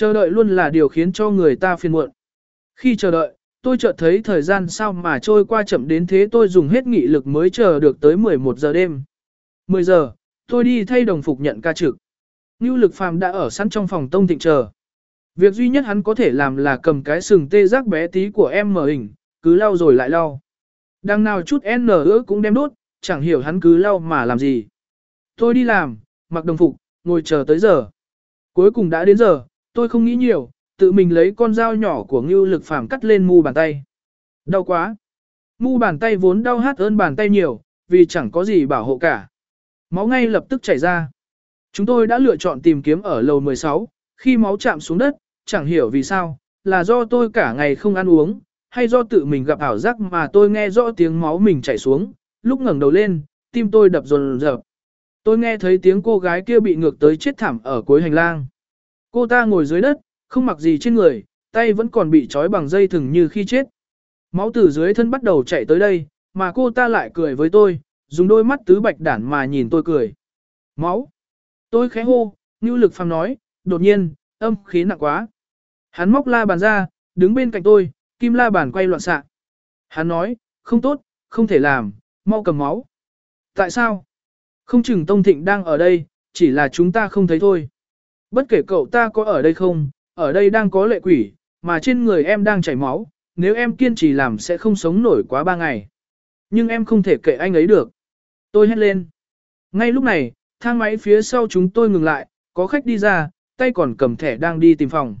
Chờ đợi luôn là điều khiến cho người ta phiền muộn. Khi chờ đợi, tôi chợt thấy thời gian sao mà trôi qua chậm đến thế tôi dùng hết nghị lực mới chờ được tới 11 giờ đêm. 10 giờ, tôi đi thay đồng phục nhận ca trực. Ngưu lực phàm đã ở sẵn trong phòng tông thịnh chờ. Việc duy nhất hắn có thể làm là cầm cái sừng tê giác bé tí của em mở hình, cứ lau rồi lại lau. Đằng nào chút N nữa cũng đem đốt, chẳng hiểu hắn cứ lau mà làm gì. Tôi đi làm, mặc đồng phục, ngồi chờ tới giờ. Cuối cùng đã đến giờ, tôi không nghĩ nhiều, tự mình lấy con dao nhỏ của ngưu lực phàm cắt lên mu bàn tay. Đau quá. Mu bàn tay vốn đau hát ơn bàn tay nhiều, vì chẳng có gì bảo hộ cả. Máu ngay lập tức chảy ra. Chúng tôi đã lựa chọn tìm kiếm ở lầu 16, khi máu chạm xuống đất, chẳng hiểu vì sao, là do tôi cả ngày không ăn uống, hay do tự mình gặp ảo giác mà tôi nghe rõ tiếng máu mình chảy xuống, lúc ngẩng đầu lên, tim tôi đập rồn rợp. Tôi nghe thấy tiếng cô gái kia bị ngược tới chết thảm ở cuối hành lang. Cô ta ngồi dưới đất, không mặc gì trên người, tay vẫn còn bị trói bằng dây thừng như khi chết. Máu từ dưới thân bắt đầu chạy tới đây, mà cô ta lại cười với tôi, dùng đôi mắt tứ bạch đản mà nhìn tôi cười. Máu! Tôi khẽ hô, như lực phàm nói, đột nhiên, âm khí nặng quá. Hắn móc la bàn ra, đứng bên cạnh tôi, kim la bàn quay loạn xạ. Hắn nói, không tốt, không thể làm, mau cầm máu. Tại sao? Không chừng Tông Thịnh đang ở đây, chỉ là chúng ta không thấy thôi. Bất kể cậu ta có ở đây không, ở đây đang có lệ quỷ, mà trên người em đang chảy máu, nếu em kiên trì làm sẽ không sống nổi quá ba ngày. Nhưng em không thể kệ anh ấy được. Tôi hét lên. Ngay lúc này, thang máy phía sau chúng tôi ngừng lại, có khách đi ra, tay còn cầm thẻ đang đi tìm phòng.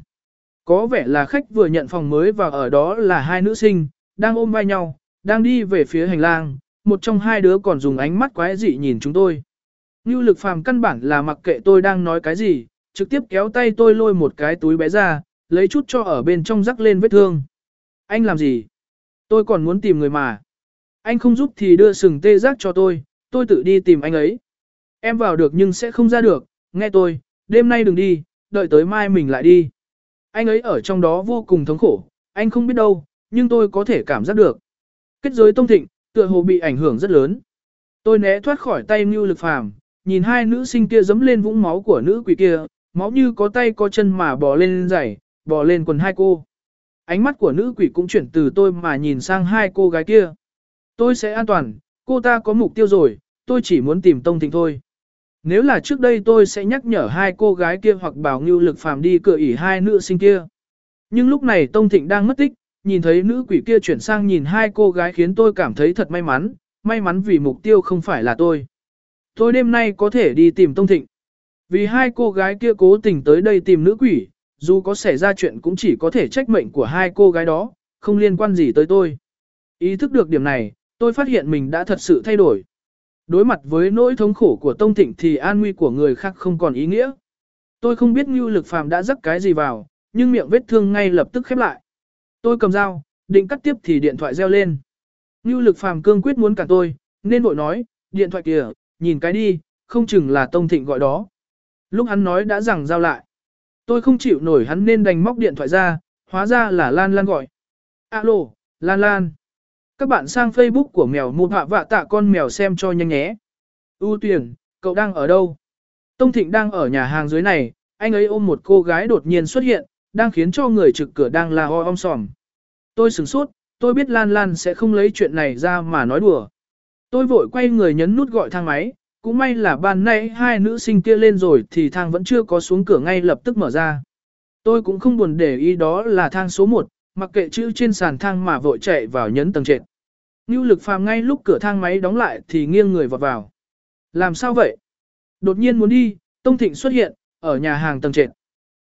Có vẻ là khách vừa nhận phòng mới và ở đó là hai nữ sinh, đang ôm vai nhau, đang đi về phía hành lang, một trong hai đứa còn dùng ánh mắt quái dị nhìn chúng tôi. Như lực phàm căn bản là mặc kệ tôi đang nói cái gì, trực tiếp kéo tay tôi lôi một cái túi bé ra, lấy chút cho ở bên trong rắc lên vết thương. Anh làm gì? Tôi còn muốn tìm người mà. Anh không giúp thì đưa sừng tê giác cho tôi, tôi tự đi tìm anh ấy. Em vào được nhưng sẽ không ra được, nghe tôi, đêm nay đừng đi, đợi tới mai mình lại đi. Anh ấy ở trong đó vô cùng thống khổ, anh không biết đâu, nhưng tôi có thể cảm giác được. Kết giới tông thịnh, tựa hồ bị ảnh hưởng rất lớn. Tôi né thoát khỏi tay Ngưu Lực Phàm, nhìn hai nữ sinh kia dẫm lên vũng máu của nữ quỷ kia, máu như có tay có chân mà bò lên giày, bò lên quần hai cô. Ánh mắt của nữ quỷ cũng chuyển từ tôi mà nhìn sang hai cô gái kia. Tôi sẽ an toàn, cô ta có mục tiêu rồi, tôi chỉ muốn tìm Tông Thịnh thôi. Nếu là trước đây tôi sẽ nhắc nhở hai cô gái kia hoặc bảo Ngưu Lực Phàm đi cửa ỉ hai nữ sinh kia. Nhưng lúc này Tông Thịnh đang mất tích, nhìn thấy nữ quỷ kia chuyển sang nhìn hai cô gái khiến tôi cảm thấy thật may mắn, may mắn vì mục tiêu không phải là tôi. Tôi đêm nay có thể đi tìm Tông Thịnh. Vì hai cô gái kia cố tình tới đây tìm nữ quỷ, dù có xảy ra chuyện cũng chỉ có thể trách mệnh của hai cô gái đó, không liên quan gì tới tôi. Ý thức được điểm này, tôi phát hiện mình đã thật sự thay đổi. Đối mặt với nỗi thống khổ của Tông Thịnh thì an nguy của người khác không còn ý nghĩa. Tôi không biết Ngưu Lực Phàm đã dắt cái gì vào, nhưng miệng vết thương ngay lập tức khép lại. Tôi cầm dao, định cắt tiếp thì điện thoại reo lên. Ngưu Lực Phàm cương quyết muốn cả tôi, nên vội nói, điện thoại kìa, nhìn cái đi, không chừng là Tông Thịnh gọi đó. Lúc hắn nói đã rằng giao lại. Tôi không chịu nổi hắn nên đành móc điện thoại ra, hóa ra là Lan Lan gọi. Alo, Lan Lan. Các bạn sang Facebook của mèo mua hạ vạ tạ con mèo xem cho nhanh nhé. U tuyển, cậu đang ở đâu? Tông Thịnh đang ở nhà hàng dưới này, anh ấy ôm một cô gái đột nhiên xuất hiện, đang khiến cho người trực cửa đang la ho om sòm. Tôi sửng sốt, tôi biết Lan Lan sẽ không lấy chuyện này ra mà nói đùa. Tôi vội quay người nhấn nút gọi thang máy, cũng may là ban nay hai nữ sinh kia lên rồi thì thang vẫn chưa có xuống cửa ngay lập tức mở ra. Tôi cũng không buồn để ý đó là thang số 1, mặc kệ chữ trên sàn thang mà vội chạy vào nhấn tầng trệt. Ngưu lực phàm ngay lúc cửa thang máy đóng lại thì nghiêng người vọt vào. Làm sao vậy? Đột nhiên muốn đi, Tông Thịnh xuất hiện, ở nhà hàng tầng trệt.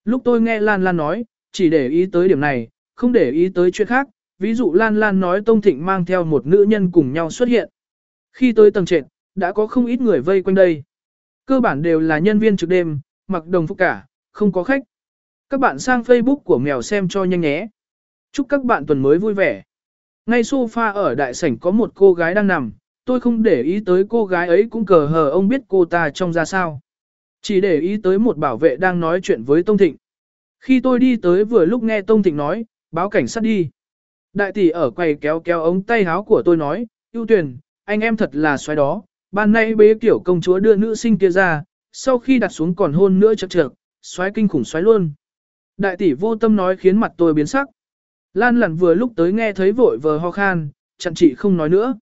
Lúc tôi nghe Lan Lan nói, chỉ để ý tới điểm này, không để ý tới chuyện khác, ví dụ Lan Lan nói Tông Thịnh mang theo một nữ nhân cùng nhau xuất hiện. Khi tới tầng trệt, đã có không ít người vây quanh đây. Cơ bản đều là nhân viên trực đêm, mặc đồng phục cả, không có khách. Các bạn sang Facebook của mèo xem cho nhanh nhé. Chúc các bạn tuần mới vui vẻ. Ngay sofa ở đại sảnh có một cô gái đang nằm, tôi không để ý tới cô gái ấy cũng cờ hờ ông biết cô ta trông ra sao. Chỉ để ý tới một bảo vệ đang nói chuyện với Tông Thịnh. Khi tôi đi tới vừa lúc nghe Tông Thịnh nói, báo cảnh sát đi. Đại tỷ ở quầy kéo kéo ống tay áo của tôi nói, ưu tuyển, anh em thật là xoáy đó, ban nay bế kiểu công chúa đưa nữ sinh kia ra, sau khi đặt xuống còn hôn nữa chật chật, xoáy kinh khủng xoáy luôn. Đại tỷ vô tâm nói khiến mặt tôi biến sắc. Lan lặn vừa lúc tới nghe thấy vội vờ ho khan, chặn chị không nói nữa.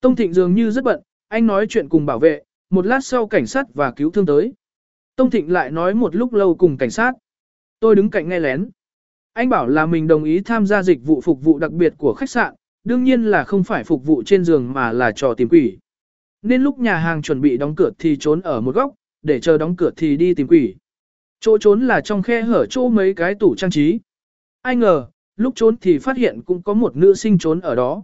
Tông Thịnh dường như rất bận, anh nói chuyện cùng bảo vệ, một lát sau cảnh sát và cứu thương tới. Tông Thịnh lại nói một lúc lâu cùng cảnh sát. Tôi đứng cạnh nghe lén. Anh bảo là mình đồng ý tham gia dịch vụ phục vụ đặc biệt của khách sạn, đương nhiên là không phải phục vụ trên giường mà là trò tìm quỷ. Nên lúc nhà hàng chuẩn bị đóng cửa thì trốn ở một góc, để chờ đóng cửa thì đi tìm quỷ. Chỗ trốn là trong khe hở chỗ mấy cái tủ trang trí. Ai ngờ, lúc trốn thì phát hiện cũng có một nữ sinh trốn ở đó.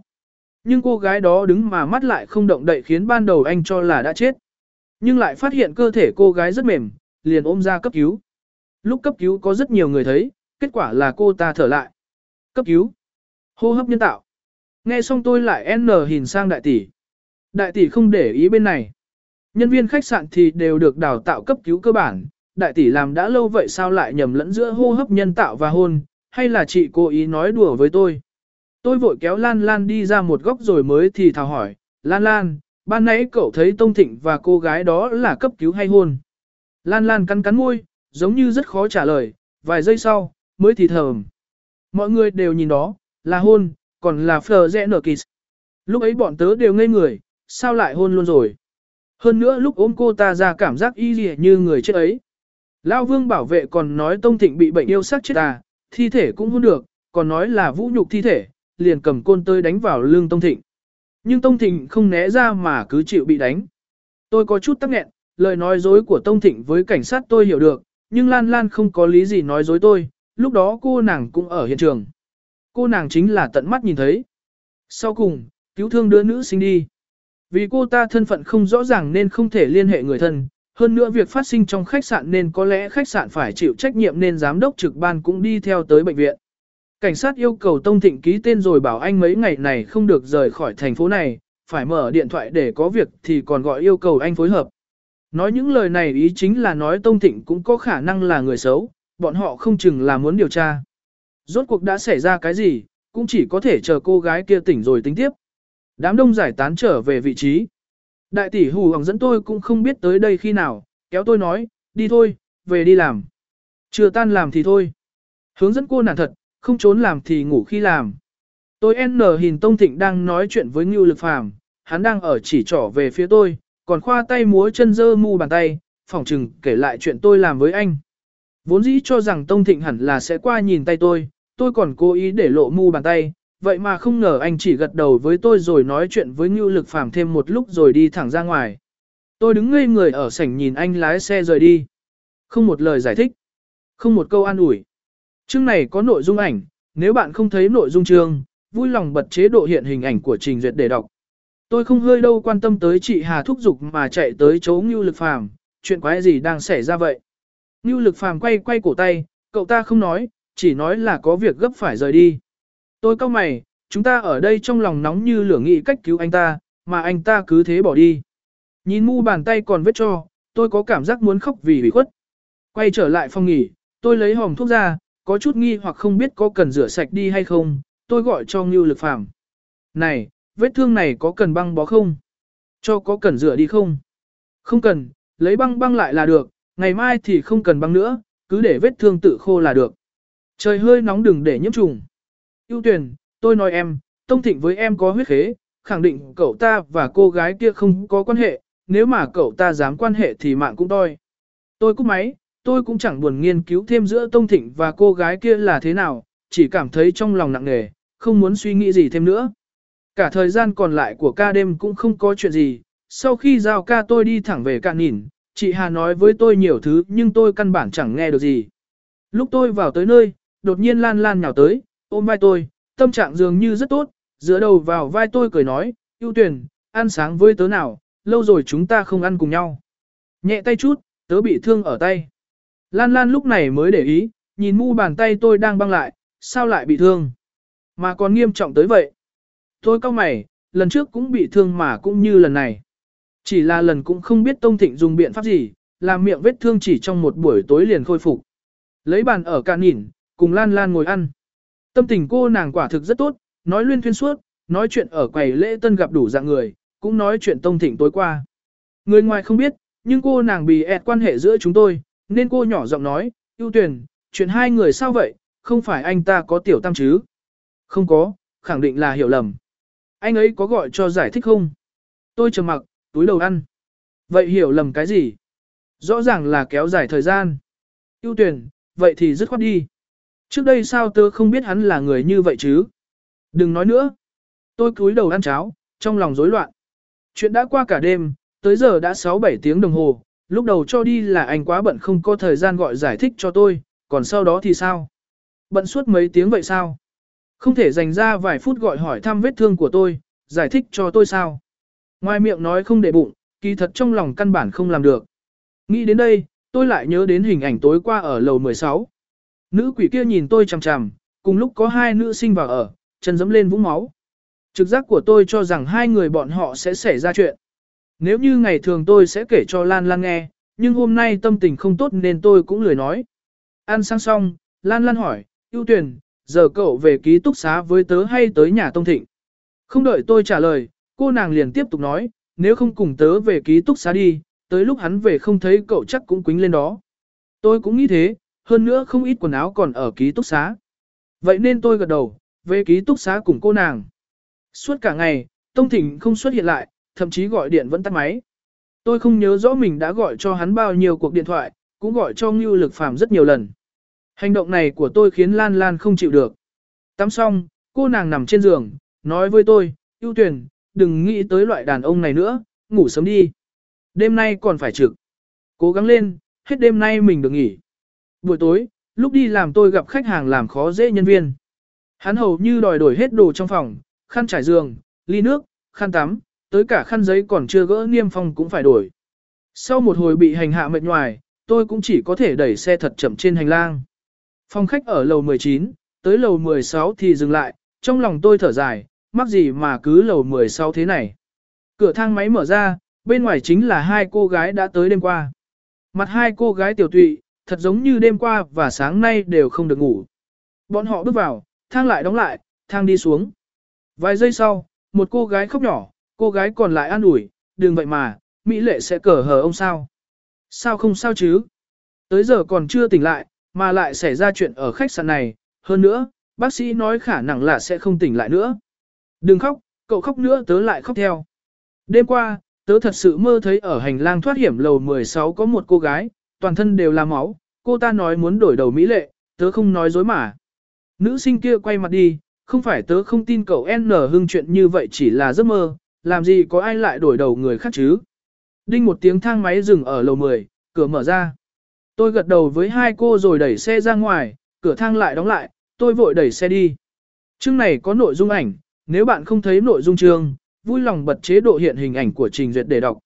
Nhưng cô gái đó đứng mà mắt lại không động đậy khiến ban đầu anh cho là đã chết. Nhưng lại phát hiện cơ thể cô gái rất mềm, liền ôm ra cấp cứu. Lúc cấp cứu có rất nhiều người thấy, kết quả là cô ta thở lại. Cấp cứu. Hô hấp nhân tạo. Nghe xong tôi lại n hình sang đại tỷ. Đại tỷ không để ý bên này. Nhân viên khách sạn thì đều được đào tạo cấp cứu cơ bản. Đại tỷ làm đã lâu vậy sao lại nhầm lẫn giữa hô hấp nhân tạo và hôn, hay là chị cố ý nói đùa với tôi. Tôi vội kéo Lan Lan đi ra một góc rồi mới thì thào hỏi, Lan Lan, ban nãy cậu thấy Tông Thịnh và cô gái đó là cấp cứu hay hôn. Lan Lan cắn cắn môi, giống như rất khó trả lời, vài giây sau, mới thì thầm. Mọi người đều nhìn đó, là hôn, còn là phờ rẽ nở Kiss. Lúc ấy bọn tớ đều ngây người, sao lại hôn luôn rồi. Hơn nữa lúc ôm cô ta ra cảm giác y lìa như người chết ấy. Lao vương bảo vệ còn nói Tông Thịnh bị bệnh yêu sắc chết à, thi thể cũng hôn được, còn nói là vũ nhục thi thể, liền cầm côn tơi đánh vào lưng Tông Thịnh. Nhưng Tông Thịnh không né ra mà cứ chịu bị đánh. Tôi có chút tắc nghẹn, lời nói dối của Tông Thịnh với cảnh sát tôi hiểu được, nhưng Lan Lan không có lý gì nói dối tôi, lúc đó cô nàng cũng ở hiện trường. Cô nàng chính là tận mắt nhìn thấy. Sau cùng, cứu thương đứa nữ sinh đi. Vì cô ta thân phận không rõ ràng nên không thể liên hệ người thân, hơn nữa việc phát sinh trong khách sạn nên có lẽ khách sạn phải chịu trách nhiệm nên giám đốc trực ban cũng đi theo tới bệnh viện. Cảnh sát yêu cầu Tông Thịnh ký tên rồi bảo anh mấy ngày này không được rời khỏi thành phố này, phải mở điện thoại để có việc thì còn gọi yêu cầu anh phối hợp. Nói những lời này ý chính là nói Tông Thịnh cũng có khả năng là người xấu, bọn họ không chừng là muốn điều tra. Rốt cuộc đã xảy ra cái gì, cũng chỉ có thể chờ cô gái kia tỉnh rồi tính tiếp. Đám đông giải tán trở về vị trí. Đại tỷ hù hoàng dẫn tôi cũng không biết tới đây khi nào, kéo tôi nói, đi thôi, về đi làm. Chưa tan làm thì thôi. Hướng dẫn cô nản thật, không trốn làm thì ngủ khi làm. Tôi N hình Tông Thịnh đang nói chuyện với Ngưu Lực Phàm, hắn đang ở chỉ trỏ về phía tôi, còn khoa tay múa chân dơ mu bàn tay, phỏng chừng kể lại chuyện tôi làm với anh. Vốn dĩ cho rằng Tông Thịnh hẳn là sẽ qua nhìn tay tôi, tôi còn cố ý để lộ mu bàn tay, vậy mà không ngờ anh chỉ gật đầu với tôi rồi nói chuyện với Ngưu Lực Phàm thêm một lúc rồi đi thẳng ra ngoài. Tôi đứng ngây người ở sảnh nhìn anh lái xe rời đi. Không một lời giải thích, không một câu an ủi. Chương này có nội dung ảnh, nếu bạn không thấy nội dung chương, vui lòng bật chế độ hiện hình ảnh của trình duyệt để đọc. Tôi không hơi đâu quan tâm tới chị Hà thúc giục mà chạy tới chỗ Ngưu Lực Phàm, chuyện quái gì đang xảy ra vậy? Ngưu Lực Phàm quay quay cổ tay, cậu ta không nói, chỉ nói là có việc gấp phải rời đi. Tôi cau mày, chúng ta ở đây trong lòng nóng như lửa nghị cách cứu anh ta, mà anh ta cứ thế bỏ đi. Nhìn mu bàn tay còn vết cho, tôi có cảm giác muốn khóc vì bị khuất. Quay trở lại phòng nghỉ, tôi lấy hòm thuốc ra, có chút nghi hoặc không biết có cần rửa sạch đi hay không, tôi gọi cho Ngưu Lực Phàm. Này, vết thương này có cần băng bó không? Cho có cần rửa đi không? Không cần, lấy băng băng lại là được, ngày mai thì không cần băng nữa, cứ để vết thương tự khô là được. Trời hơi nóng đừng để nhiễm trùng. Ưu tuyển, tôi nói em, Tông Thịnh với em có huyết khế, khẳng định cậu ta và cô gái kia không có quan hệ, nếu mà cậu ta dám quan hệ thì mạng cũng toi. Tôi cúp máy, tôi cũng chẳng buồn nghiên cứu thêm giữa Tông Thịnh và cô gái kia là thế nào, chỉ cảm thấy trong lòng nặng nề, không muốn suy nghĩ gì thêm nữa. Cả thời gian còn lại của ca đêm cũng không có chuyện gì, sau khi giao ca tôi đi thẳng về cạn nhìn, chị Hà nói với tôi nhiều thứ nhưng tôi căn bản chẳng nghe được gì. Lúc tôi vào tới nơi, đột nhiên lan lan nhào tới, ôm vai tôi, tâm trạng dường như rất tốt, dựa đầu vào vai tôi cười nói, ưu tuyển, ăn sáng với tớ nào, lâu rồi chúng ta không ăn cùng nhau. Nhẹ tay chút, tớ bị thương ở tay. Lan Lan lúc này mới để ý, nhìn mu bàn tay tôi đang băng lại, sao lại bị thương? Mà còn nghiêm trọng tới vậy. Tôi cau mày, lần trước cũng bị thương mà cũng như lần này. Chỉ là lần cũng không biết Tông Thịnh dùng biện pháp gì, làm miệng vết thương chỉ trong một buổi tối liền khôi phục. Lấy bàn ở cạn nhìn, cùng Lan Lan ngồi ăn. Tâm tình cô nàng quả thực rất tốt, nói luyên thuyên suốt, nói chuyện ở quầy lễ tân gặp đủ dạng người, cũng nói chuyện Tông Thịnh tối qua. Người ngoài không biết, nhưng cô nàng bị ẹt quan hệ giữa chúng tôi, nên cô nhỏ giọng nói, ưu tuyển, chuyện hai người sao vậy, không phải anh ta có tiểu tam chứ? Không có, khẳng định là hiểu lầm. Anh ấy có gọi cho giải thích không? Tôi trầm mặc, túi đầu ăn. Vậy hiểu lầm cái gì? Rõ ràng là kéo dài thời gian. Ưu tuyển, vậy thì dứt khoát đi. Trước đây sao tớ không biết hắn là người như vậy chứ? Đừng nói nữa. Tôi cúi đầu ăn cháo, trong lòng rối loạn. Chuyện đã qua cả đêm, tới giờ đã 6-7 tiếng đồng hồ, lúc đầu cho đi là anh quá bận không có thời gian gọi giải thích cho tôi, còn sau đó thì sao? Bận suốt mấy tiếng vậy sao? Không thể dành ra vài phút gọi hỏi thăm vết thương của tôi, giải thích cho tôi sao? Ngoài miệng nói không để bụng, kỳ thật trong lòng căn bản không làm được. Nghĩ đến đây, tôi lại nhớ đến hình ảnh tối qua ở lầu 16. Nữ quỷ kia nhìn tôi chằm chằm, cùng lúc có hai nữ sinh vào ở, chân dẫm lên vũng máu. Trực giác của tôi cho rằng hai người bọn họ sẽ xảy ra chuyện. Nếu như ngày thường tôi sẽ kể cho Lan Lan nghe, nhưng hôm nay tâm tình không tốt nên tôi cũng lười nói. Ăn sang xong, Lan Lan hỏi, ưu tuyển, giờ cậu về ký túc xá với tớ hay tới nhà Tông Thịnh? Không đợi tôi trả lời, cô nàng liền tiếp tục nói, nếu không cùng tớ về ký túc xá đi, tới lúc hắn về không thấy cậu chắc cũng quính lên đó. Tôi cũng nghĩ thế, hơn nữa không ít quần áo còn ở ký túc xá. Vậy nên tôi gật đầu, về ký túc xá cùng cô nàng. Suốt cả ngày, Tông Thịnh không xuất hiện lại, thậm chí gọi điện vẫn tắt máy. Tôi không nhớ rõ mình đã gọi cho hắn bao nhiêu cuộc điện thoại, cũng gọi cho Ngưu Lực Phàm rất nhiều lần. Hành động này của tôi khiến Lan Lan không chịu được. Tắm xong, cô nàng nằm trên giường, nói với tôi, ưu tuyển, đừng nghĩ tới loại đàn ông này nữa, ngủ sớm đi. Đêm nay còn phải trực. Cố gắng lên, hết đêm nay mình được nghỉ. Buổi tối, lúc đi làm tôi gặp khách hàng làm khó dễ nhân viên. Hắn hầu như đòi đổi hết đồ trong phòng, khăn trải giường, ly nước, khăn tắm, tới cả khăn giấy còn chưa gỡ niêm phong cũng phải đổi. Sau một hồi bị hành hạ mệt nhoài, tôi cũng chỉ có thể đẩy xe thật chậm trên hành lang. Phòng khách ở lầu 19, tới lầu 16 thì dừng lại, trong lòng tôi thở dài, mắc gì mà cứ lầu 16 thế này. Cửa thang máy mở ra, bên ngoài chính là hai cô gái đã tới đêm qua. Mặt hai cô gái tiểu tụy, thật giống như đêm qua và sáng nay đều không được ngủ. Bọn họ bước vào, thang lại đóng lại, thang đi xuống. Vài giây sau, một cô gái khóc nhỏ, cô gái còn lại an ủi, đừng vậy mà, Mỹ lệ sẽ cờ hờ ông sao. Sao không sao chứ? Tới giờ còn chưa tỉnh lại, mà lại xảy ra chuyện ở khách sạn này, hơn nữa, bác sĩ nói khả năng là sẽ không tỉnh lại nữa. Đừng khóc, cậu khóc nữa tớ lại khóc theo. Đêm qua, tớ thật sự mơ thấy ở hành lang thoát hiểm lầu 16 có một cô gái, toàn thân đều là máu, cô ta nói muốn đổi đầu Mỹ lệ, tớ không nói dối mà. Nữ sinh kia quay mặt đi, không phải tớ không tin cậu N hưng chuyện như vậy chỉ là giấc mơ, làm gì có ai lại đổi đầu người khác chứ. Đinh một tiếng thang máy dừng ở lầu 10, cửa mở ra. Tôi gật đầu với hai cô rồi đẩy xe ra ngoài, cửa thang lại đóng lại, tôi vội đẩy xe đi. Chương này có nội dung ảnh, nếu bạn không thấy nội dung chương, vui lòng bật chế độ hiện hình ảnh của trình duyệt để đọc.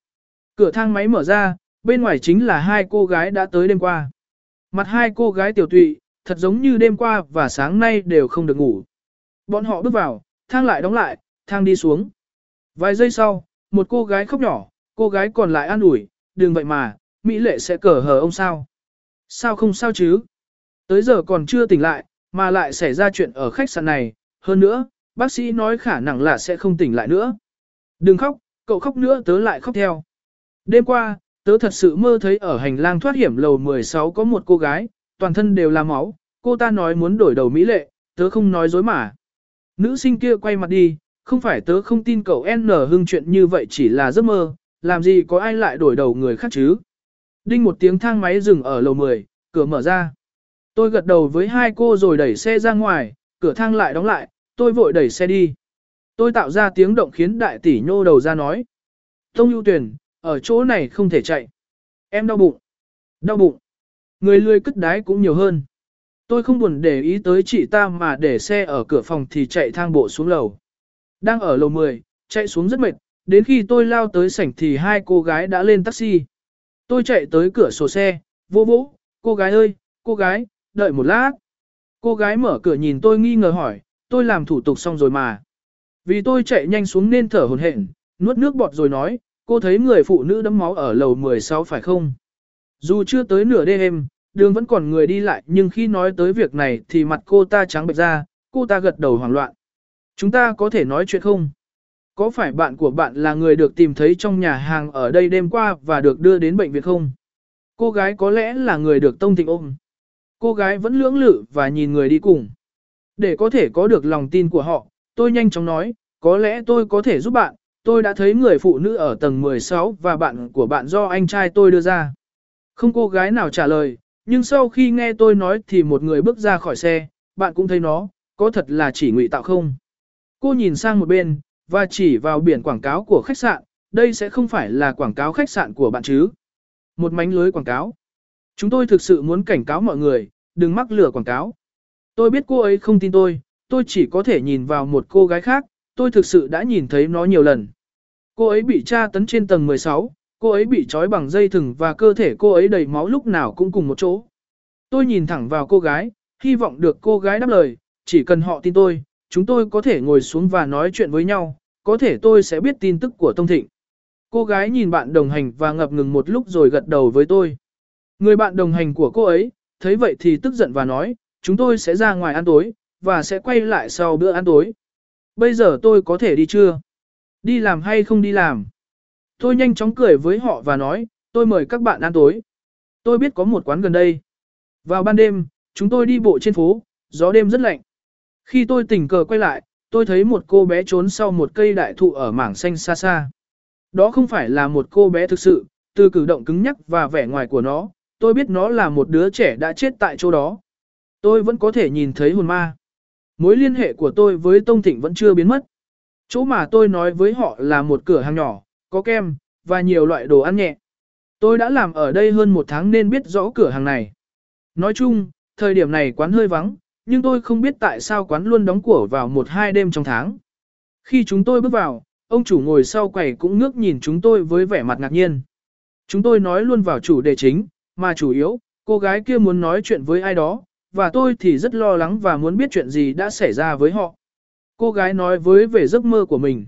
Cửa thang máy mở ra, bên ngoài chính là hai cô gái đã tới đêm qua. Mặt hai cô gái tiểu tụy, thật giống như đêm qua và sáng nay đều không được ngủ. Bọn họ bước vào, thang lại đóng lại, thang đi xuống. Vài giây sau, một cô gái khóc nhỏ, cô gái còn lại an ủi, đừng vậy mà, Mỹ lệ sẽ cờ hờ ông sao. Sao không sao chứ? Tới giờ còn chưa tỉnh lại, mà lại xảy ra chuyện ở khách sạn này, hơn nữa, bác sĩ nói khả năng là sẽ không tỉnh lại nữa. Đừng khóc, cậu khóc nữa tớ lại khóc theo. Đêm qua, tớ thật sự mơ thấy ở hành lang thoát hiểm lầu 16 có một cô gái, toàn thân đều là máu, cô ta nói muốn đổi đầu Mỹ lệ, tớ không nói dối mà. Nữ sinh kia quay mặt đi, không phải tớ không tin cậu N hưng chuyện như vậy chỉ là giấc mơ, làm gì có ai lại đổi đầu người khác chứ. Đinh một tiếng thang máy dừng ở lầu 10, cửa mở ra. Tôi gật đầu với hai cô rồi đẩy xe ra ngoài, cửa thang lại đóng lại, tôi vội đẩy xe đi. Tôi tạo ra tiếng động khiến đại tỷ nhô đầu ra nói. Tông ưu tuyển, ở chỗ này không thể chạy. Em đau bụng. Đau bụng. Người lười cất đái cũng nhiều hơn. Tôi không buồn để ý tới chị ta mà để xe ở cửa phòng thì chạy thang bộ xuống lầu. Đang ở lầu 10, chạy xuống rất mệt, đến khi tôi lao tới sảnh thì hai cô gái đã lên taxi. Tôi chạy tới cửa sổ xe, vô vỗ, cô gái ơi, cô gái, đợi một lát. Cô gái mở cửa nhìn tôi nghi ngờ hỏi, tôi làm thủ tục xong rồi mà. Vì tôi chạy nhanh xuống nên thở hồn hển, nuốt nước bọt rồi nói, cô thấy người phụ nữ đấm máu ở lầu 16 phải không? Dù chưa tới nửa đêm, đường vẫn còn người đi lại nhưng khi nói tới việc này thì mặt cô ta trắng bệch ra, cô ta gật đầu hoảng loạn. Chúng ta có thể nói chuyện không? Có phải bạn của bạn là người được tìm thấy trong nhà hàng ở đây đêm qua và được đưa đến bệnh viện không? Cô gái có lẽ là người được Tông Thịnh ôm. Cô gái vẫn lưỡng lự và nhìn người đi cùng. Để có thể có được lòng tin của họ, tôi nhanh chóng nói, có lẽ tôi có thể giúp bạn, tôi đã thấy người phụ nữ ở tầng 16 và bạn của bạn do anh trai tôi đưa ra. Không cô gái nào trả lời, nhưng sau khi nghe tôi nói thì một người bước ra khỏi xe, bạn cũng thấy nó, có thật là chỉ ngụy tạo không? Cô nhìn sang một bên, và chỉ vào biển quảng cáo của khách sạn, đây sẽ không phải là quảng cáo khách sạn của bạn chứ. Một mánh lưới quảng cáo. Chúng tôi thực sự muốn cảnh cáo mọi người, đừng mắc lừa quảng cáo. Tôi biết cô ấy không tin tôi, tôi chỉ có thể nhìn vào một cô gái khác, tôi thực sự đã nhìn thấy nó nhiều lần. Cô ấy bị tra tấn trên tầng 16, cô ấy bị trói bằng dây thừng và cơ thể cô ấy đầy máu lúc nào cũng cùng một chỗ. Tôi nhìn thẳng vào cô gái, hy vọng được cô gái đáp lời, chỉ cần họ tin tôi, chúng tôi có thể ngồi xuống và nói chuyện với nhau, có thể tôi sẽ biết tin tức của Tông Thịnh. Cô gái nhìn bạn đồng hành và ngập ngừng một lúc rồi gật đầu với tôi. Người bạn đồng hành của cô ấy, thấy vậy thì tức giận và nói, chúng tôi sẽ ra ngoài ăn tối, và sẽ quay lại sau bữa ăn tối. Bây giờ tôi có thể đi chưa? Đi làm hay không đi làm? Tôi nhanh chóng cười với họ và nói, tôi mời các bạn ăn tối. Tôi biết có một quán gần đây. Vào ban đêm, chúng tôi đi bộ trên phố, gió đêm rất lạnh. Khi tôi tình cờ quay lại, tôi thấy một cô bé trốn sau một cây đại thụ ở mảng xanh xa xa. Đó không phải là một cô bé thực sự, từ cử động cứng nhắc và vẻ ngoài của nó, tôi biết nó là một đứa trẻ đã chết tại chỗ đó. Tôi vẫn có thể nhìn thấy hồn ma. Mối liên hệ của tôi với Tông Thịnh vẫn chưa biến mất. Chỗ mà tôi nói với họ là một cửa hàng nhỏ, có kem, và nhiều loại đồ ăn nhẹ. Tôi đã làm ở đây hơn một tháng nên biết rõ cửa hàng này. Nói chung, thời điểm này quán hơi vắng, nhưng tôi không biết tại sao quán luôn đóng cửa vào một hai đêm trong tháng. Khi chúng tôi bước vào, ông chủ ngồi sau quầy cũng ngước nhìn chúng tôi với vẻ mặt ngạc nhiên. Chúng tôi nói luôn vào chủ đề chính, mà chủ yếu, cô gái kia muốn nói chuyện với ai đó, và tôi thì rất lo lắng và muốn biết chuyện gì đã xảy ra với họ. Cô gái nói với về giấc mơ của mình.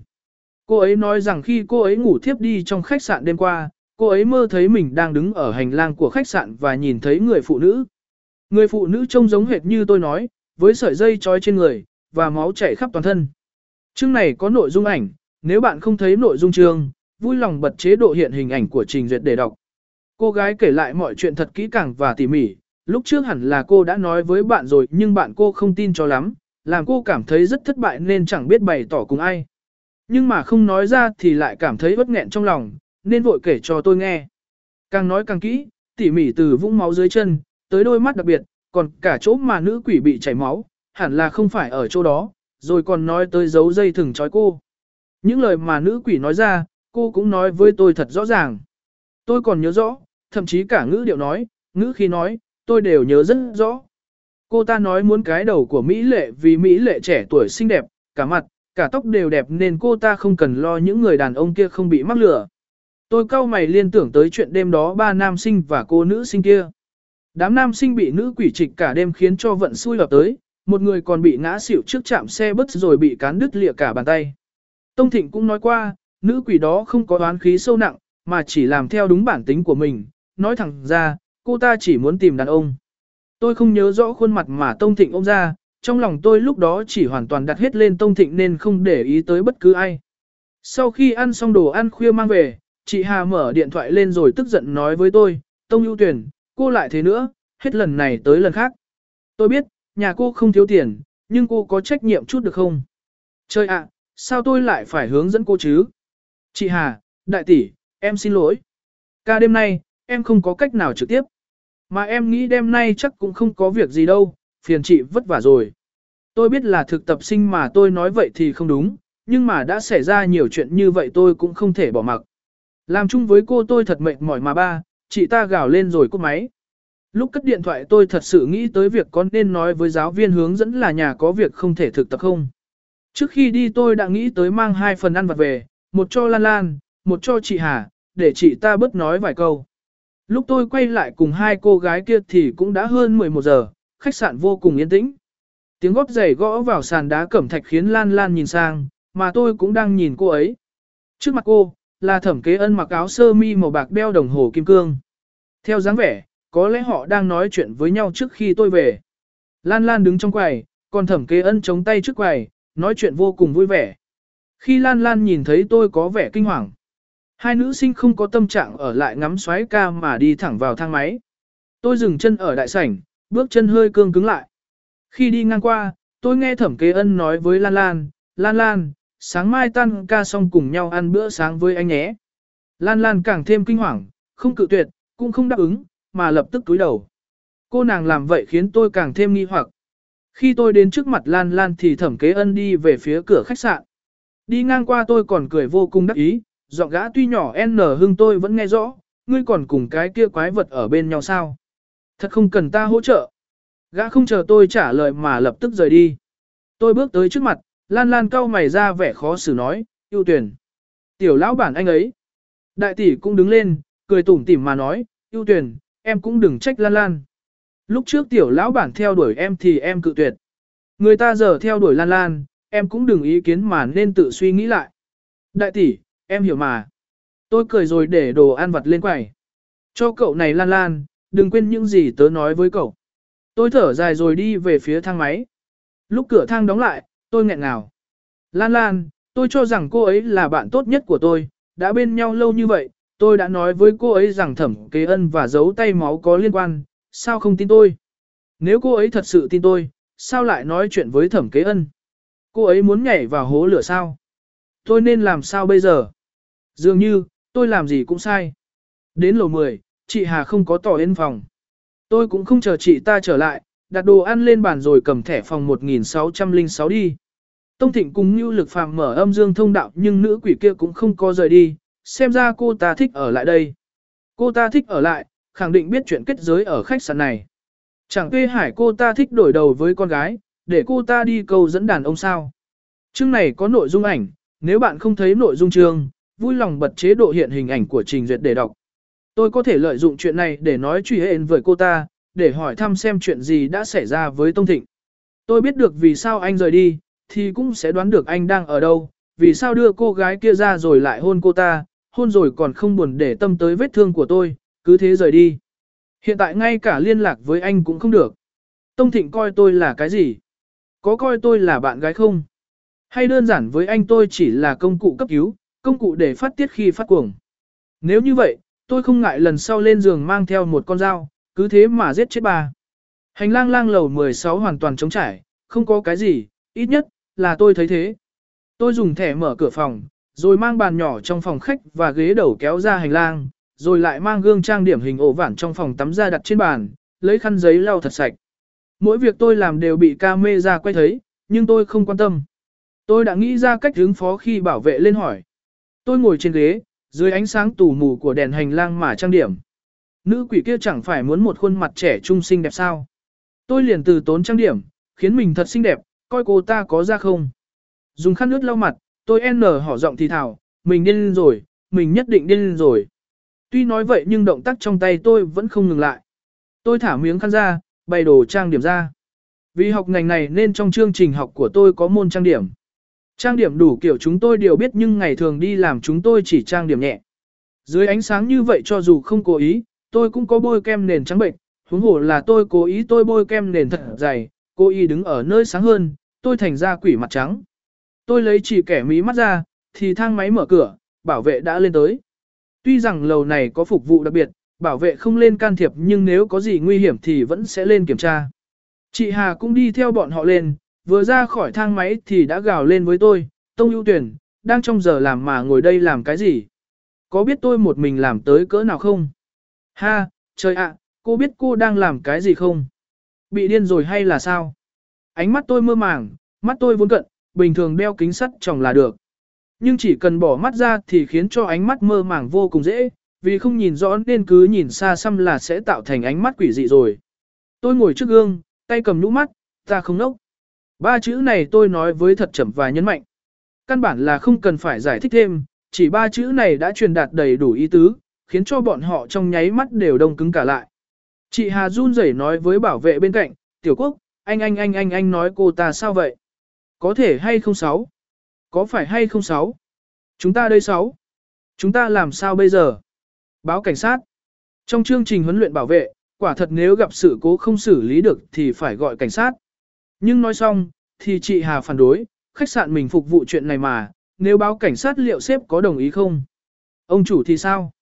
Cô ấy nói rằng khi cô ấy ngủ thiếp đi trong khách sạn đêm qua, cô ấy mơ thấy mình đang đứng ở hành lang của khách sạn và nhìn thấy người phụ nữ. Người phụ nữ trông giống hệt như tôi nói, với sợi dây trói trên người, và máu chảy khắp toàn thân. Chương này có nội dung ảnh, nếu bạn không thấy nội dung chương, vui lòng bật chế độ hiện hình ảnh của trình duyệt để đọc. Cô gái kể lại mọi chuyện thật kỹ càng và tỉ mỉ, lúc trước hẳn là cô đã nói với bạn rồi nhưng bạn cô không tin cho lắm, làm cô cảm thấy rất thất bại nên chẳng biết bày tỏ cùng ai. Nhưng mà không nói ra thì lại cảm thấy bất nghẹn trong lòng, nên vội kể cho tôi nghe. Càng nói càng kỹ, tỉ mỉ từ vũng máu dưới chân, tới đôi mắt đặc biệt, còn cả chỗ mà nữ quỷ bị chảy máu, hẳn là không phải ở chỗ đó, rồi còn nói tới dấu dây thừng trói cô. Những lời mà nữ quỷ nói ra, cô cũng nói với tôi thật rõ ràng. Tôi còn nhớ rõ, thậm chí cả ngữ điệu nói, ngữ khi nói, tôi đều nhớ rất rõ. Cô ta nói muốn cái đầu của Mỹ lệ vì Mỹ lệ trẻ tuổi xinh đẹp, cả mặt, cả tóc đều đẹp nên cô ta không cần lo những người đàn ông kia không bị mắc lửa. Tôi cau mày liên tưởng tới chuyện đêm đó ba nam sinh và cô nữ sinh kia. Đám nam sinh bị nữ quỷ trịch cả đêm khiến cho vận xui lập tới, một người còn bị ngã xỉu trước chạm xe bus rồi bị cán đứt lìa cả bàn tay. Tông Thịnh cũng nói qua, nữ quỷ đó không có oán khí sâu nặng, mà chỉ làm theo đúng bản tính của mình, nói thẳng ra, cô ta chỉ muốn tìm đàn ông. Tôi không nhớ rõ khuôn mặt mà Tông Thịnh ôm ra, trong lòng tôi lúc đó chỉ hoàn toàn đặt hết lên Tông Thịnh nên không để ý tới bất cứ ai. Sau khi ăn xong đồ ăn khuya mang về, chị Hà mở điện thoại lên rồi tức giận nói với tôi, Tông ưu tuyển, cô lại thế nữa, hết lần này tới lần khác. Tôi biết, nhà cô không thiếu tiền, nhưng cô có trách nhiệm chút được không? Trời ạ, sao tôi lại phải hướng dẫn cô chứ? Chị Hà, đại tỷ, em xin lỗi. Ca đêm nay, em không có cách nào trực tiếp. Mà em nghĩ đêm nay chắc cũng không có việc gì đâu, phiền chị vất vả rồi. Tôi biết là thực tập sinh mà tôi nói vậy thì không đúng, nhưng mà đã xảy ra nhiều chuyện như vậy tôi cũng không thể bỏ mặc. Làm chung với cô tôi thật mệt mỏi mà ba, chị ta gào lên rồi cúp máy. Lúc cất điện thoại tôi thật sự nghĩ tới việc con nên nói với giáo viên hướng dẫn là nhà có việc không thể thực tập không. Trước khi đi tôi đã nghĩ tới mang hai phần ăn vặt về, một cho Lan Lan, một cho chị Hà, để chị ta bớt nói vài câu. Lúc tôi quay lại cùng hai cô gái kia thì cũng đã hơn 11 giờ, khách sạn vô cùng yên tĩnh. Tiếng gót giày gõ vào sàn đá cẩm thạch khiến Lan Lan nhìn sang, mà tôi cũng đang nhìn cô ấy. Trước mặt cô, là thẩm kế ân mặc áo sơ mi màu bạc đeo đồng hồ kim cương. Theo dáng vẻ, có lẽ họ đang nói chuyện với nhau trước khi tôi về. Lan Lan đứng trong quầy, còn thẩm kế ân chống tay trước quầy, nói chuyện vô cùng vui vẻ. Khi Lan Lan nhìn thấy tôi có vẻ kinh hoàng. Hai nữ sinh không có tâm trạng ở lại ngắm xoáy ca mà đi thẳng vào thang máy. Tôi dừng chân ở đại sảnh, bước chân hơi cương cứng lại. Khi đi ngang qua, tôi nghe thẩm kế ân nói với Lan Lan, Lan Lan, sáng mai tan ca xong cùng nhau ăn bữa sáng với anh nhé. Lan Lan càng thêm kinh hoàng, không cự tuyệt, cũng không đáp ứng, mà lập tức túi đầu. Cô nàng làm vậy khiến tôi càng thêm nghi hoặc. Khi tôi đến trước mặt Lan Lan thì thẩm kế ân đi về phía cửa khách sạn. Đi ngang qua tôi còn cười vô cùng đắc ý, giọng gã tuy nhỏ N hưng tôi vẫn nghe rõ, ngươi còn cùng cái kia quái vật ở bên nhau sao. Thật không cần ta hỗ trợ. Gã không chờ tôi trả lời mà lập tức rời đi. Tôi bước tới trước mặt, Lan Lan cau mày ra vẻ khó xử nói, ưu tuyển. Tiểu lão bản anh ấy. Đại tỷ cũng đứng lên, cười tủm tỉm mà nói, ưu tuyển, em cũng đừng trách Lan Lan. Lúc trước tiểu lão bản theo đuổi em thì em cự tuyệt. Người ta giờ theo đuổi Lan Lan, em cũng đừng ý kiến mà nên tự suy nghĩ lại. Đại tỷ, em hiểu mà. Tôi cười rồi để đồ ăn vặt lên quầy. Cho cậu này Lan Lan, đừng quên những gì tớ nói với cậu. Tôi thở dài rồi đi về phía thang máy. Lúc cửa thang đóng lại, tôi nghẹn ngào. Lan Lan, tôi cho rằng cô ấy là bạn tốt nhất của tôi, đã bên nhau lâu như vậy, tôi đã nói với cô ấy rằng thẩm kế ân và dấu tay máu có liên quan, sao không tin tôi? Nếu cô ấy thật sự tin tôi, sao lại nói chuyện với thẩm kế ân? Cô ấy muốn nhảy vào hố lửa sao? Tôi nên làm sao bây giờ? Dường như, tôi làm gì cũng sai. Đến lầu 10, chị Hà không có tỏ yên phòng. Tôi cũng không chờ chị ta trở lại, đặt đồ ăn lên bàn rồi cầm thẻ phòng 1606 đi. Tông Thịnh cùng Nhu Lực Phàm mở âm dương thông đạo nhưng nữ quỷ kia cũng không có rời đi, xem ra cô ta thích ở lại đây. Cô ta thích ở lại, khẳng định biết chuyện kết giới ở khách sạn này. Chẳng tuy hải cô ta thích đổi đầu với con gái, để cô ta đi câu dẫn đàn ông sao. Chương này có nội dung ảnh, nếu bạn không thấy nội dung chương, vui lòng bật chế độ hiện hình ảnh của trình duyệt để đọc. Tôi có thể lợi dụng chuyện này để nói truy với cô ta, để hỏi thăm xem chuyện gì đã xảy ra với Tông Thịnh. Tôi biết được vì sao anh rời đi, thì cũng sẽ đoán được anh đang ở đâu, vì sao đưa cô gái kia ra rồi lại hôn cô ta, hôn rồi còn không buồn để tâm tới vết thương của tôi, cứ thế rời đi. Hiện tại ngay cả liên lạc với anh cũng không được. Tông Thịnh coi tôi là cái gì? Có coi tôi là bạn gái không? Hay đơn giản với anh tôi chỉ là công cụ cấp cứu, công cụ để phát tiết khi phát cuồng. Nếu như vậy, tôi không ngại lần sau lên giường mang theo một con dao, cứ thế mà giết chết bà. Hành lang lang lầu 16 hoàn toàn trống trải, không có cái gì, ít nhất, là tôi thấy thế. Tôi dùng thẻ mở cửa phòng, rồi mang bàn nhỏ trong phòng khách và ghế đầu kéo ra hành lang, rồi lại mang gương trang điểm hình ổ vản trong phòng tắm ra đặt trên bàn, lấy khăn giấy lau thật sạch. Mỗi việc tôi làm đều bị camera quay thấy, nhưng tôi không quan tâm. Tôi đã nghĩ ra cách ứng phó khi bảo vệ lên hỏi. Tôi ngồi trên ghế, dưới ánh sáng tù mù của đèn hành lang mà trang điểm. Nữ quỷ kia chẳng phải muốn một khuôn mặt trẻ trung xinh đẹp sao. Tôi liền từ tốn trang điểm, khiến mình thật xinh đẹp, coi cô ta có ra không. Dùng khăn nước lau mặt, tôi n hỏ giọng thì thào, mình điên lên rồi, mình nhất định điên lên rồi. Tuy nói vậy nhưng động tác trong tay tôi vẫn không ngừng lại. Tôi thả miếng khăn ra, bày đồ trang điểm ra. Vì học ngành này nên trong chương trình học của tôi có môn trang điểm. Trang điểm đủ kiểu chúng tôi đều biết nhưng ngày thường đi làm chúng tôi chỉ trang điểm nhẹ. Dưới ánh sáng như vậy cho dù không cố ý, tôi cũng có bôi kem nền trắng bệnh, huống hồ là tôi cố ý tôi bôi kem nền thật dày, cô ý đứng ở nơi sáng hơn, tôi thành ra quỷ mặt trắng. Tôi lấy chỉ kẻ mí mắt ra, thì thang máy mở cửa, bảo vệ đã lên tới. Tuy rằng lầu này có phục vụ đặc biệt, bảo vệ không lên can thiệp nhưng nếu có gì nguy hiểm thì vẫn sẽ lên kiểm tra. Chị Hà cũng đi theo bọn họ lên, vừa ra khỏi thang máy thì đã gào lên với tôi, Tông ưu tuyển, đang trong giờ làm mà ngồi đây làm cái gì? Có biết tôi một mình làm tới cỡ nào không? Ha, trời ạ, cô biết cô đang làm cái gì không? Bị điên rồi hay là sao? Ánh mắt tôi mơ màng, mắt tôi vốn cận, bình thường đeo kính sắt tròng là được. Nhưng chỉ cần bỏ mắt ra thì khiến cho ánh mắt mơ màng vô cùng dễ, vì không nhìn rõ nên cứ nhìn xa xăm là sẽ tạo thành ánh mắt quỷ dị rồi. Tôi ngồi trước gương, tay cầm nhũ mắt, ta không nốc. Ba chữ này tôi nói với thật chậm và nhấn mạnh. Căn bản là không cần phải giải thích thêm, chỉ ba chữ này đã truyền đạt đầy đủ ý tứ, khiến cho bọn họ trong nháy mắt đều đông cứng cả lại. Chị Hà run rẩy nói với bảo vệ bên cạnh, tiểu quốc, anh anh anh anh anh nói cô ta sao vậy? Có thể hay không sáu? Có phải hay không sáu? Chúng ta đây sáu? Chúng ta làm sao bây giờ? Báo cảnh sát. Trong chương trình huấn luyện bảo vệ, quả thật nếu gặp sự cố không xử lý được thì phải gọi cảnh sát. Nhưng nói xong, thì chị Hà phản đối, khách sạn mình phục vụ chuyện này mà, nếu báo cảnh sát liệu sếp có đồng ý không? Ông chủ thì sao?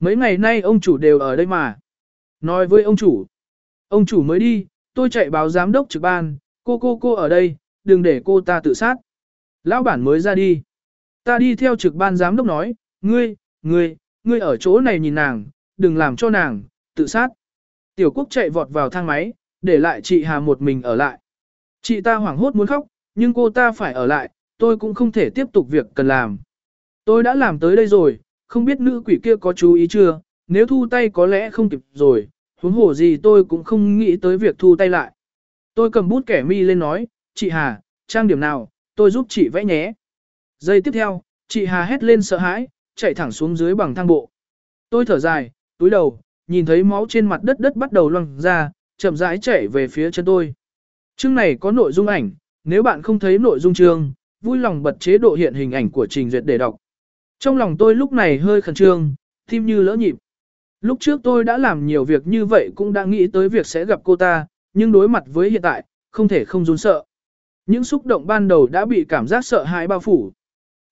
Mấy ngày nay ông chủ đều ở đây mà. Nói với ông chủ. Ông chủ mới đi, tôi chạy báo giám đốc trực ban, cô cô cô ở đây, đừng để cô ta tự sát. Lão bản mới ra đi. Ta đi theo trực ban giám đốc nói, ngươi, ngươi, ngươi ở chỗ này nhìn nàng, đừng làm cho nàng, tự sát. Tiểu quốc chạy vọt vào thang máy, để lại chị Hà một mình ở lại. Chị ta hoảng hốt muốn khóc, nhưng cô ta phải ở lại, tôi cũng không thể tiếp tục việc cần làm. Tôi đã làm tới đây rồi, không biết nữ quỷ kia có chú ý chưa, nếu thu tay có lẽ không kịp rồi, huống hồ gì tôi cũng không nghĩ tới việc thu tay lại. Tôi cầm bút kẻ mi lên nói, chị Hà, trang điểm nào, tôi giúp chị vẽ nhé. Giây tiếp theo, chị Hà hét lên sợ hãi, chạy thẳng xuống dưới bằng thang bộ. Tôi thở dài, túi đầu, nhìn thấy máu trên mặt đất đất bắt đầu loang ra, chậm rãi chảy về phía chân tôi. Chương này có nội dung ảnh, nếu bạn không thấy nội dung chương, vui lòng bật chế độ hiện hình ảnh của trình duyệt để đọc. Trong lòng tôi lúc này hơi khẩn trương, tim như lỡ nhịp. Lúc trước tôi đã làm nhiều việc như vậy cũng đã nghĩ tới việc sẽ gặp cô ta, nhưng đối mặt với hiện tại, không thể không run sợ. Những xúc động ban đầu đã bị cảm giác sợ hãi bao phủ.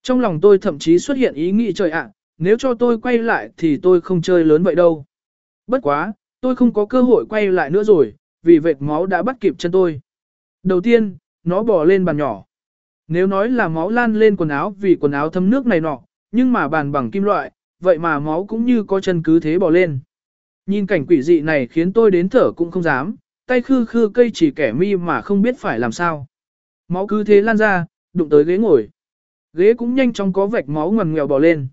Trong lòng tôi thậm chí xuất hiện ý nghĩ trời ạ, nếu cho tôi quay lại thì tôi không chơi lớn vậy đâu. Bất quá, tôi không có cơ hội quay lại nữa rồi, vì vệt máu đã bắt kịp chân tôi. Đầu tiên, nó bò lên bàn nhỏ. Nếu nói là máu lan lên quần áo vì quần áo thấm nước này nọ, nhưng mà bàn bằng kim loại, vậy mà máu cũng như có chân cứ thế bò lên. Nhìn cảnh quỷ dị này khiến tôi đến thở cũng không dám, tay khư khư cây chỉ kẻ mi mà không biết phải làm sao. Máu cứ thế lan ra, đụng tới ghế ngồi. Ghế cũng nhanh chóng có vạch máu ngoằn nghèo bò lên.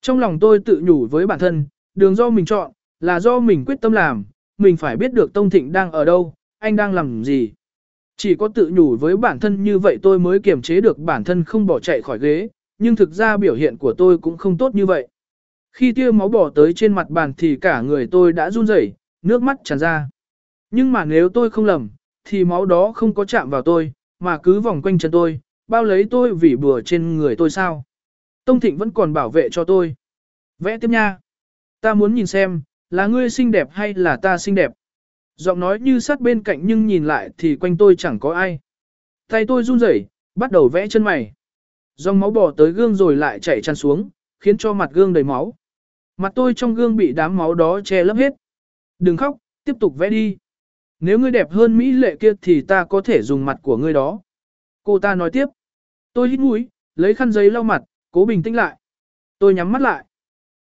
Trong lòng tôi tự nhủ với bản thân, đường do mình chọn, là do mình quyết tâm làm, mình phải biết được Tông Thịnh đang ở đâu, anh đang làm gì. Chỉ có tự nhủ với bản thân như vậy tôi mới kiềm chế được bản thân không bỏ chạy khỏi ghế, nhưng thực ra biểu hiện của tôi cũng không tốt như vậy. Khi tia máu bỏ tới trên mặt bàn thì cả người tôi đã run rẩy, nước mắt tràn ra. Nhưng mà nếu tôi không lầm, thì máu đó không có chạm vào tôi, mà cứ vòng quanh chân tôi, bao lấy tôi vì bừa trên người tôi sao. Tông Thịnh vẫn còn bảo vệ cho tôi. Vẽ tiếp nha. Ta muốn nhìn xem, là ngươi xinh đẹp hay là ta xinh đẹp. Giọng nói như sát bên cạnh nhưng nhìn lại thì quanh tôi chẳng có ai. Tay tôi run rẩy, bắt đầu vẽ chân mày. Dòng máu bò tới gương rồi lại chảy tràn xuống, khiến cho mặt gương đầy máu. Mặt tôi trong gương bị đám máu đó che lấp hết. Đừng khóc, tiếp tục vẽ đi. Nếu ngươi đẹp hơn Mỹ lệ kia thì ta có thể dùng mặt của ngươi đó. Cô ta nói tiếp. Tôi hít mũi, lấy khăn giấy lau mặt, cố bình tĩnh lại. Tôi nhắm mắt lại.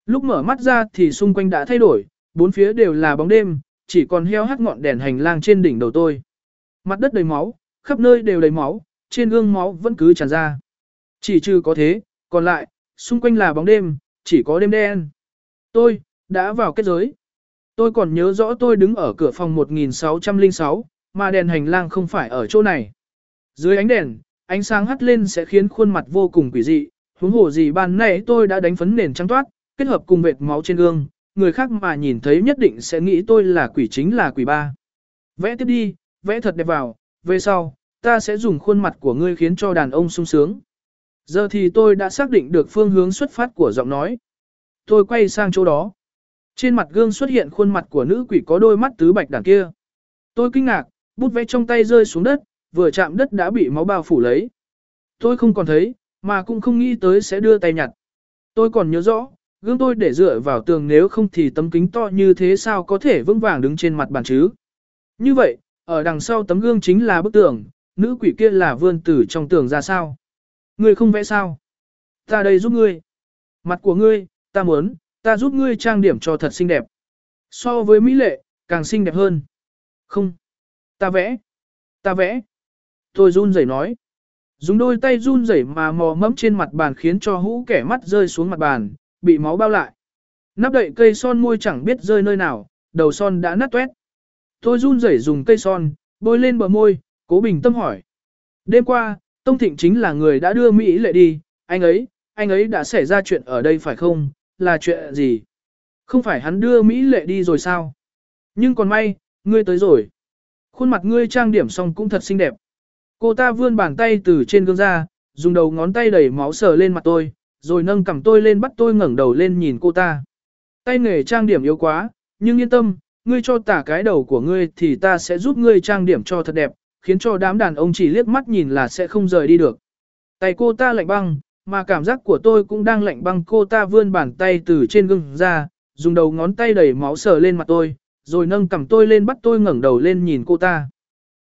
Lúc mở mắt ra thì xung quanh đã thay đổi, bốn phía đều là bóng đêm, chỉ còn heo hắt ngọn đèn hành lang trên đỉnh đầu tôi. Mặt đất đầy máu, khắp nơi đều đầy máu, trên gương máu vẫn cứ tràn ra. Chỉ trừ có thế, còn lại, xung quanh là bóng đêm, chỉ có đêm đen. Tôi, đã vào kết giới. Tôi còn nhớ rõ tôi đứng ở cửa phòng 1606, mà đèn hành lang không phải ở chỗ này. Dưới ánh đèn, ánh sáng hắt lên sẽ khiến khuôn mặt vô cùng quỷ dị, huống hồ gì ban nãy tôi đã đánh phấn nền trắng toát, kết hợp cùng vệt máu trên gương, người khác mà nhìn thấy nhất định sẽ nghĩ tôi là quỷ chính là quỷ ba. Vẽ tiếp đi, vẽ thật đẹp vào, về sau, ta sẽ dùng khuôn mặt của ngươi khiến cho đàn ông sung sướng. Giờ thì tôi đã xác định được phương hướng xuất phát của giọng nói. Tôi quay sang chỗ đó. Trên mặt gương xuất hiện khuôn mặt của nữ quỷ có đôi mắt tứ bạch đằng kia. Tôi kinh ngạc, bút vẽ trong tay rơi xuống đất, vừa chạm đất đã bị máu bao phủ lấy. Tôi không còn thấy, mà cũng không nghĩ tới sẽ đưa tay nhặt. Tôi còn nhớ rõ, gương tôi để dựa vào tường nếu không thì tấm kính to như thế sao có thể vững vàng đứng trên mặt bàn chứ. Như vậy, ở đằng sau tấm gương chính là bức tường, nữ quỷ kia là vươn tử trong tường ra sao. Ngươi không vẽ sao? Ta đây giúp ngươi. Mặt của ngươi, ta muốn, ta giúp ngươi trang điểm cho thật xinh đẹp. So với mỹ lệ, càng xinh đẹp hơn. Không. Ta vẽ. Ta vẽ. Tôi run rẩy nói. Dùng đôi tay run rẩy mà mò mẫm trên mặt bàn khiến cho hũ kẻ mắt rơi xuống mặt bàn, bị máu bao lại. Nắp đậy cây son môi chẳng biết rơi nơi nào, đầu son đã nát toét. Tôi run rẩy dùng cây son, bôi lên bờ môi, cố bình tâm hỏi. Đêm qua, Tông Thịnh chính là người đã đưa Mỹ lệ đi, anh ấy, anh ấy đã xảy ra chuyện ở đây phải không, là chuyện gì? Không phải hắn đưa Mỹ lệ đi rồi sao? Nhưng còn may, ngươi tới rồi. Khuôn mặt ngươi trang điểm xong cũng thật xinh đẹp. Cô ta vươn bàn tay từ trên gương ra, dùng đầu ngón tay đẩy máu sờ lên mặt tôi, rồi nâng cầm tôi lên bắt tôi ngẩng đầu lên nhìn cô ta. Tay nghề trang điểm yếu quá, nhưng yên tâm, ngươi cho tả cái đầu của ngươi thì ta sẽ giúp ngươi trang điểm cho thật đẹp, khiến cho đám đàn ông chỉ liếc mắt nhìn là sẽ không rời đi được. Tay cô ta lạnh băng, mà cảm giác của tôi cũng đang lạnh băng cô ta vươn bàn tay từ trên gương ra, dùng đầu ngón tay đẩy máu sờ lên mặt tôi, rồi nâng cầm tôi lên bắt tôi ngẩng đầu lên nhìn cô ta.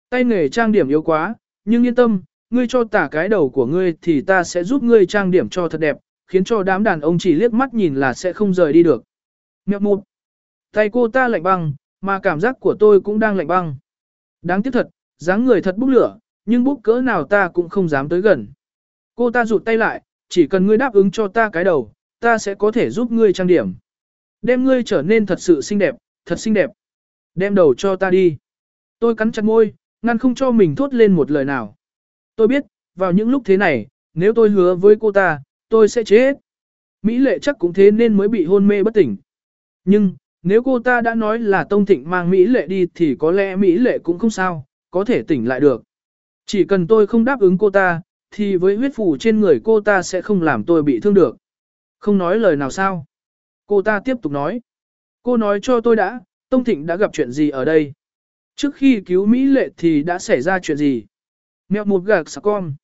Tay nghề trang điểm yếu quá, nhưng yên tâm, ngươi cho tả cái đầu của ngươi thì ta sẽ giúp ngươi trang điểm cho thật đẹp, khiến cho đám đàn ông chỉ liếc mắt nhìn là sẽ không rời đi được. Mẹp mụt. Tay cô ta lạnh băng, mà cảm giác của tôi cũng đang lạnh băng. Đáng tiếc thật, dáng người thật bốc lửa, nhưng bốc cỡ nào ta cũng không dám tới gần. Cô ta rụt tay lại, chỉ cần ngươi đáp ứng cho ta cái đầu, ta sẽ có thể giúp ngươi trang điểm. Đem ngươi trở nên thật sự xinh đẹp, thật xinh đẹp. Đem đầu cho ta đi. Tôi cắn chặt môi, ngăn không cho mình thốt lên một lời nào. Tôi biết, vào những lúc thế này, nếu tôi hứa với cô ta, tôi sẽ chết. Mỹ lệ chắc cũng thế nên mới bị hôn mê bất tỉnh. Nhưng, nếu cô ta đã nói là Tông Thịnh mang Mỹ lệ đi thì có lẽ Mỹ lệ cũng không sao, có thể tỉnh lại được. Chỉ cần tôi không đáp ứng cô ta, thì với huyết phủ trên người cô ta sẽ không làm tôi bị thương được. Không nói lời nào sao. Cô ta tiếp tục nói. Cô nói cho tôi đã, Tông Thịnh đã gặp chuyện gì ở đây. Trước khi cứu Mỹ lệ thì đã xảy ra chuyện gì. Mẹo một gạc sạc con.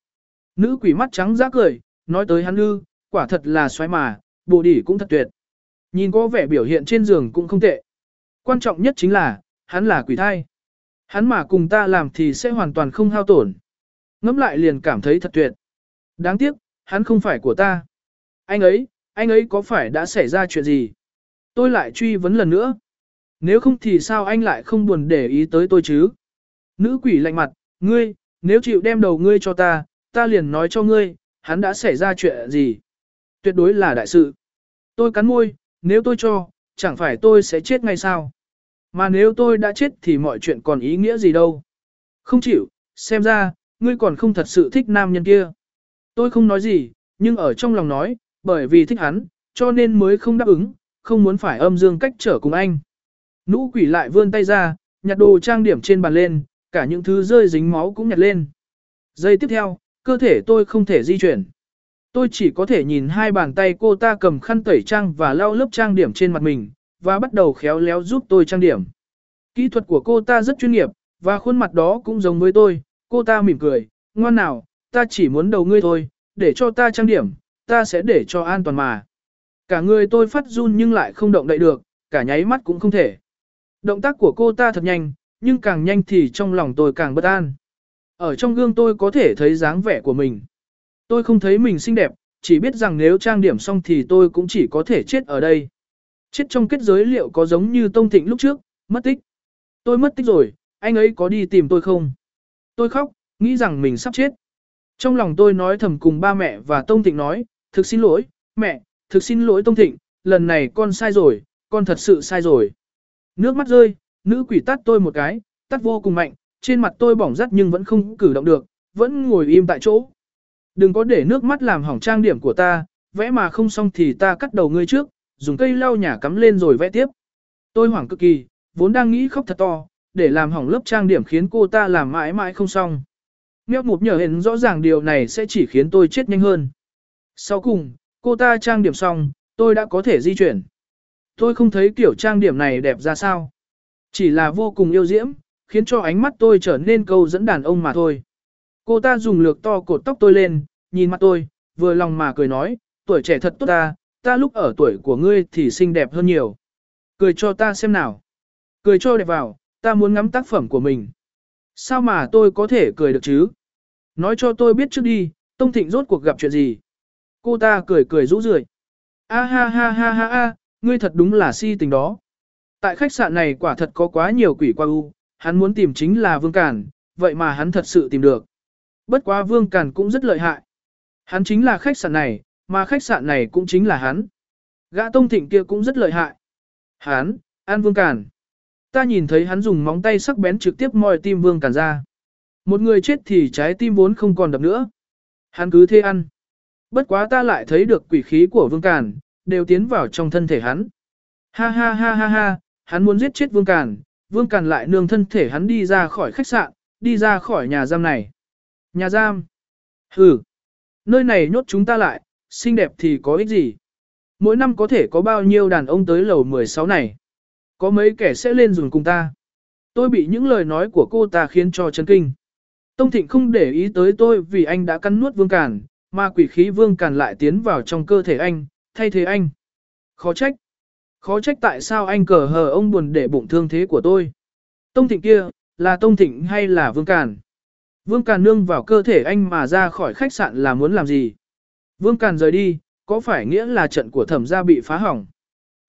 Nữ quỷ mắt trắng rác cười, nói tới hắn ư, quả thật là xoáy mà, bộ đỉ cũng thật tuyệt. Nhìn có vẻ biểu hiện trên giường cũng không tệ. Quan trọng nhất chính là, hắn là quỷ thai. Hắn mà cùng ta làm thì sẽ hoàn toàn không hao tổn. Ngắm lại liền cảm thấy thật tuyệt. Đáng tiếc, hắn không phải của ta. Anh ấy, anh ấy có phải đã xảy ra chuyện gì? Tôi lại truy vấn lần nữa. Nếu không thì sao anh lại không buồn để ý tới tôi chứ? Nữ quỷ lạnh mặt, ngươi, nếu chịu đem đầu ngươi cho ta, ta liền nói cho ngươi, hắn đã xảy ra chuyện gì? Tuyệt đối là đại sự. Tôi cắn môi, nếu tôi cho, chẳng phải tôi sẽ chết ngay sao? Mà nếu tôi đã chết thì mọi chuyện còn ý nghĩa gì đâu? Không chịu, xem ra, ngươi còn không thật sự thích nam nhân kia. Tôi không nói gì, nhưng ở trong lòng nói, bởi vì thích hắn, cho nên mới không đáp ứng, không muốn phải âm dương cách trở cùng anh. Nũ quỷ lại vươn tay ra, nhặt đồ trang điểm trên bàn lên, cả những thứ rơi dính máu cũng nhặt lên. Giây tiếp theo, cơ thể tôi không thể di chuyển. Tôi chỉ có thể nhìn hai bàn tay cô ta cầm khăn tẩy trang và lau lớp trang điểm trên mặt mình, và bắt đầu khéo léo giúp tôi trang điểm. Kỹ thuật của cô ta rất chuyên nghiệp, và khuôn mặt đó cũng giống với tôi, cô ta mỉm cười, ngoan nào, ta chỉ muốn đầu ngươi thôi, để cho ta trang điểm, ta sẽ để cho an toàn mà. Cả người tôi phát run nhưng lại không động đậy được, cả nháy mắt cũng không thể. Động tác của cô ta thật nhanh, nhưng càng nhanh thì trong lòng tôi càng bất an. Ở trong gương tôi có thể thấy dáng vẻ của mình. Tôi không thấy mình xinh đẹp, chỉ biết rằng nếu trang điểm xong thì tôi cũng chỉ có thể chết ở đây. Chết trong kết giới liệu có giống như Tông Thịnh lúc trước, mất tích. Tôi mất tích rồi, anh ấy có đi tìm tôi không? Tôi khóc, nghĩ rằng mình sắp chết. Trong lòng tôi nói thầm cùng ba mẹ và Tông Thịnh nói, thực xin lỗi, mẹ, thực xin lỗi Tông Thịnh, lần này con sai rồi, con thật sự sai rồi. Nước mắt rơi, nữ quỷ tắt tôi một cái, tắt vô cùng mạnh, trên mặt tôi bỏng rắt nhưng vẫn không cử động được, vẫn ngồi im tại chỗ. Đừng có để nước mắt làm hỏng trang điểm của ta, vẽ mà không xong thì ta cắt đầu ngươi trước, dùng cây lau nhà cắm lên rồi vẽ tiếp. Tôi hoảng cực kỳ, vốn đang nghĩ khóc thật to, để làm hỏng lớp trang điểm khiến cô ta làm mãi mãi không xong. Mèo mụp nhờ hình rõ ràng điều này sẽ chỉ khiến tôi chết nhanh hơn. Sau cùng, cô ta trang điểm xong, tôi đã có thể di chuyển. Tôi không thấy kiểu trang điểm này đẹp ra sao. Chỉ là vô cùng yêu diễm, khiến cho ánh mắt tôi trở nên câu dẫn đàn ông mà thôi. Cô ta dùng lược to cột tóc tôi lên, nhìn mặt tôi, vừa lòng mà cười nói, tuổi trẻ thật tốt ta, ta lúc ở tuổi của ngươi thì xinh đẹp hơn nhiều. Cười cho ta xem nào. Cười cho đẹp vào, ta muốn ngắm tác phẩm của mình. Sao mà tôi có thể cười được chứ? Nói cho tôi biết trước đi, Tông Thịnh rốt cuộc gặp chuyện gì. Cô ta cười cười rũ rượi. A ha ha ha ha ha, ngươi thật đúng là si tình đó. Tại khách sạn này quả thật có quá nhiều quỷ qua u, hắn muốn tìm chính là Vương Cản, vậy mà hắn thật sự tìm được. Bất quá Vương Cản cũng rất lợi hại. Hắn chính là khách sạn này, mà khách sạn này cũng chính là hắn. Gã Tông Thịnh kia cũng rất lợi hại. Hắn, An Vương Cản. Ta nhìn thấy hắn dùng móng tay sắc bén trực tiếp moi tim Vương Cản ra. Một người chết thì trái tim vốn không còn đập nữa. Hắn cứ thế ăn. Bất quá ta lại thấy được quỷ khí của Vương Cản, đều tiến vào trong thân thể hắn. Ha ha ha ha ha, hắn muốn giết chết Vương Cản, Vương Càn lại nương thân thể hắn đi ra khỏi khách sạn, đi ra khỏi nhà giam này. Nhà giam? Hừ, nơi này nhốt chúng ta lại, xinh đẹp thì có ích gì? Mỗi năm có thể có bao nhiêu đàn ông tới lầu 16 này? Có mấy kẻ sẽ lên dùng cùng ta? Tôi bị những lời nói của cô ta khiến cho chấn kinh. Tông Thịnh không để ý tới tôi vì anh đã cắn nuốt Vương Càn, mà quỷ khí Vương Càn lại tiến vào trong cơ thể anh, thay thế anh. Khó trách. Khó trách tại sao anh cờ hờ ông buồn để bụng thương thế của tôi. Tông Thịnh kia, là Tông Thịnh hay là Vương Càn? Vương Càn nương vào cơ thể anh mà ra khỏi khách sạn là muốn làm gì? Vương Càn rời đi, có phải nghĩa là trận của thẩm gia bị phá hỏng?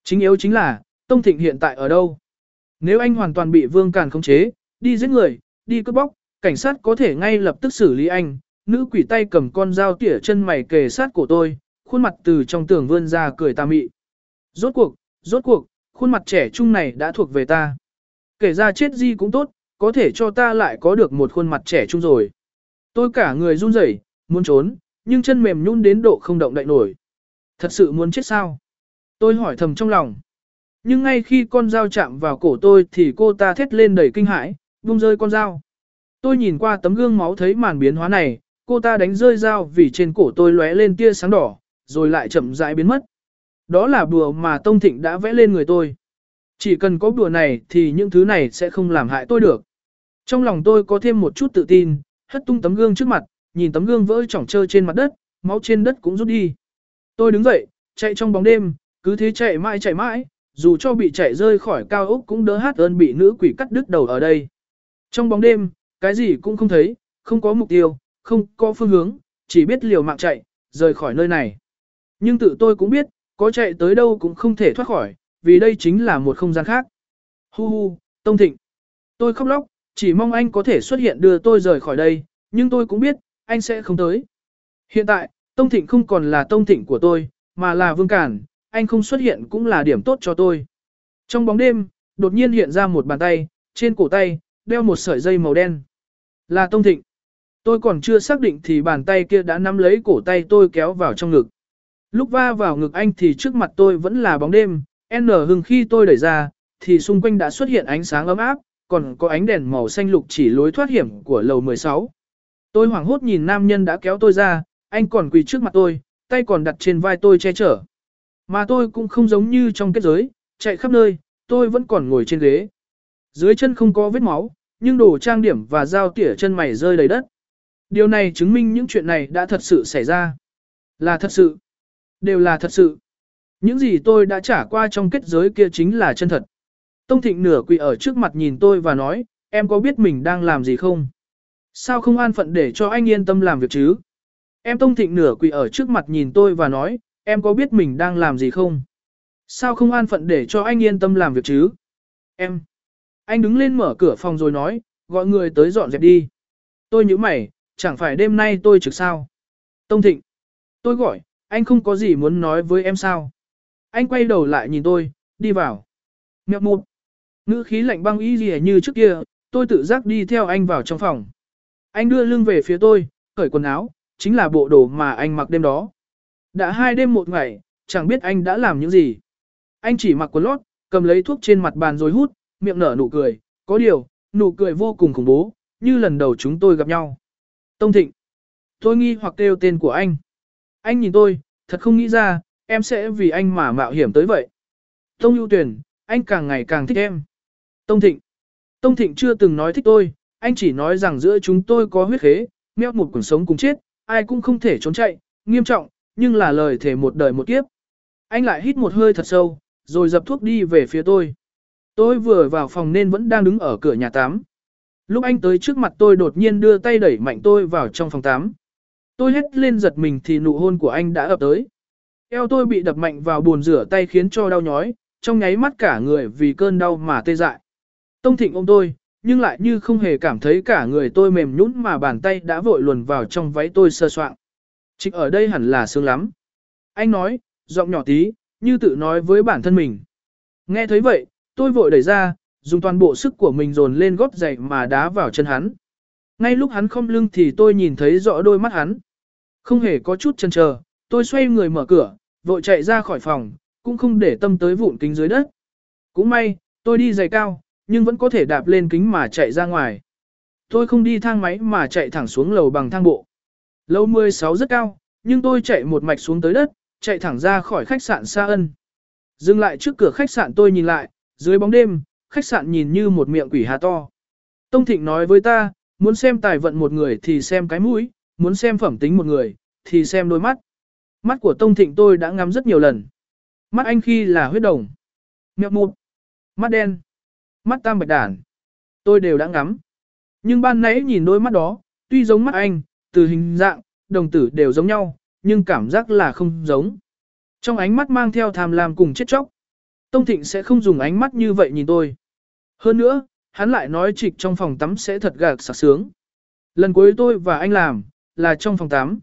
Chính yếu chính là, Tông Thịnh hiện tại ở đâu? Nếu anh hoàn toàn bị Vương Càn khống chế, đi giết người, đi cướp bóc, cảnh sát có thể ngay lập tức xử lý anh. Nữ quỷ tay cầm con dao tỉa chân mày kề sát cổ tôi, khuôn mặt từ trong tường vươn ra cười tà mị. Rốt cuộc, rốt cuộc, khuôn mặt trẻ trung này đã thuộc về ta. Kể ra chết gì cũng tốt, có thể cho ta lại có được một khuôn mặt trẻ trung rồi. Tôi cả người run rẩy, muốn trốn, nhưng chân mềm nhũn đến độ không động đậy nổi. Thật sự muốn chết sao? Tôi hỏi thầm trong lòng. Nhưng ngay khi con dao chạm vào cổ tôi thì cô ta thét lên đầy kinh hãi, vung rơi con dao. Tôi nhìn qua tấm gương máu thấy màn biến hóa này, cô ta đánh rơi dao vì trên cổ tôi lóe lên tia sáng đỏ, rồi lại chậm rãi biến mất. Đó là bùa mà Tông Thịnh đã vẽ lên người tôi. Chỉ cần có bùa này thì những thứ này sẽ không làm hại tôi được. Trong lòng tôi có thêm một chút tự tin, hất tung tấm gương trước mặt, nhìn tấm gương vỡ chỏng trơ trên mặt đất, máu trên đất cũng rút đi. Tôi đứng dậy, chạy trong bóng đêm, cứ thế chạy mãi chạy mãi, dù cho bị chạy rơi khỏi cao ốc cũng đỡ hát ơn bị nữ quỷ cắt đứt đầu ở đây. Trong bóng đêm, cái gì cũng không thấy, không có mục tiêu, không có phương hướng, chỉ biết liều mạng chạy, rời khỏi nơi này. Nhưng tự tôi cũng biết, có chạy tới đâu cũng không thể thoát khỏi, vì đây chính là một không gian khác. Hu hu, Tông Thịnh. Tôi khóc lóc, chỉ mong anh có thể xuất hiện đưa tôi rời khỏi đây, nhưng tôi cũng biết, anh sẽ không tới. Hiện tại, Tông Thịnh không còn là Tông Thịnh của tôi, mà là Vương Cản, anh không xuất hiện cũng là điểm tốt cho tôi. Trong bóng đêm, đột nhiên hiện ra một bàn tay, trên cổ tay, đeo một sợi dây màu đen. Là Tông Thịnh. Tôi còn chưa xác định thì bàn tay kia đã nắm lấy cổ tay tôi kéo vào trong ngực. Lúc va vào ngực anh thì trước mặt tôi vẫn là bóng đêm, N hừng khi tôi đẩy ra, thì xung quanh đã xuất hiện ánh sáng ấm áp, còn có ánh đèn màu xanh lục chỉ lối thoát hiểm của lầu 16. Tôi hoảng hốt nhìn nam nhân đã kéo tôi ra, anh còn quỳ trước mặt tôi, tay còn đặt trên vai tôi che chở. Mà tôi cũng không giống như trong kết giới, chạy khắp nơi, tôi vẫn còn ngồi trên ghế. Dưới chân không có vết máu, nhưng đồ trang điểm và dao tỉa chân mày rơi đầy đất. Điều này chứng minh những chuyện này đã thật sự xảy ra. Là thật sự. Đều là thật sự. Những gì tôi đã trả qua trong kết giới kia chính là chân thật. Tông Thịnh nửa quỳ ở trước mặt nhìn tôi và nói, em có biết mình đang làm gì không? Sao không an phận để cho anh yên tâm làm việc chứ? Em Tông Thịnh nửa quỳ ở trước mặt nhìn tôi và nói, em có biết mình đang làm gì không? Sao không an phận để cho anh yên tâm làm việc chứ? Em. Anh đứng lên mở cửa phòng rồi nói, gọi người tới dọn dẹp đi. Tôi nhíu mày, chẳng phải đêm nay tôi trực sao? Tông Thịnh. Tôi gọi, anh không có gì muốn nói với em sao? Anh quay đầu lại nhìn tôi, đi vào. Mẹo mụt. Ngữ khí lạnh băng y gì như trước kia, tôi tự giác đi theo anh vào trong phòng. Anh đưa lưng về phía tôi, cởi quần áo, chính là bộ đồ mà anh mặc đêm đó. Đã hai đêm một ngày, chẳng biết anh đã làm những gì. Anh chỉ mặc quần lót, cầm lấy thuốc trên mặt bàn rồi hút, miệng nở nụ cười, có điều, nụ cười vô cùng khủng bố, như lần đầu chúng tôi gặp nhau. Tông Thịnh. Tôi nghi hoặc kêu tên của anh. Anh nhìn tôi, thật không nghĩ ra, em sẽ vì anh mà mạo hiểm tới vậy. Tông ưu tuyển, anh càng ngày càng thích em. Tông Thịnh. Tông Thịnh chưa từng nói thích tôi, anh chỉ nói rằng giữa chúng tôi có huyết khế, meo một cuộc sống cùng chết, ai cũng không thể trốn chạy, nghiêm trọng, nhưng là lời thể một đời một kiếp. Anh lại hít một hơi thật sâu, rồi dập thuốc đi về phía tôi. Tôi vừa vào phòng nên vẫn đang đứng ở cửa nhà tắm. Lúc anh tới trước mặt tôi đột nhiên đưa tay đẩy mạnh tôi vào trong phòng tắm. Tôi hét lên giật mình thì nụ hôn của anh đã ập tới. Eo tôi bị đập mạnh vào bồn rửa tay khiến cho đau nhói, trong nháy mắt cả người vì cơn đau mà tê dại. Tông thịnh ôm tôi, nhưng lại như không hề cảm thấy cả người tôi mềm nhũn mà bàn tay đã vội luồn vào trong váy tôi sơ soạn. Trịch ở đây hẳn là sướng lắm. Anh nói, giọng nhỏ tí, như tự nói với bản thân mình. Nghe thấy vậy, tôi vội đẩy ra, dùng toàn bộ sức của mình dồn lên gót giày mà đá vào chân hắn. Ngay lúc hắn không lưng thì tôi nhìn thấy rõ đôi mắt hắn. Không hề có chút chần chờ, tôi xoay người mở cửa, vội chạy ra khỏi phòng, cũng không để tâm tới vụn kính dưới đất. Cũng may, tôi đi giày cao, nhưng vẫn có thể đạp lên kính mà chạy ra ngoài. Tôi không đi thang máy mà chạy thẳng xuống lầu bằng thang bộ. Lầu 16 rất cao, nhưng tôi chạy một mạch xuống tới đất, chạy thẳng ra khỏi khách sạn Sa Ân. Dừng lại trước cửa khách sạn tôi nhìn lại, dưới bóng đêm, khách sạn nhìn như một miệng quỷ hà to. Tông Thịnh nói với ta, muốn xem tài vận một người thì xem cái mũi, muốn xem phẩm tính một người, thì xem đôi mắt. Mắt của Tông Thịnh tôi đã ngắm rất nhiều lần. Mắt anh khi là huyết đồng. mẹo mụt. mắt đen, mắt tam bạch đản. Tôi đều đã ngắm. Nhưng ban nãy nhìn đôi mắt đó, tuy giống mắt anh, từ hình dạng, đồng tử đều giống nhau, nhưng cảm giác là không giống. Trong ánh mắt mang theo tham lam cùng chết chóc. Tông Thịnh sẽ không dùng ánh mắt như vậy nhìn tôi. Hơn nữa, hắn lại nói trịch trong phòng tắm sẽ thật gạc sạc sướng. Lần cuối tôi và anh làm, là trong phòng tắm.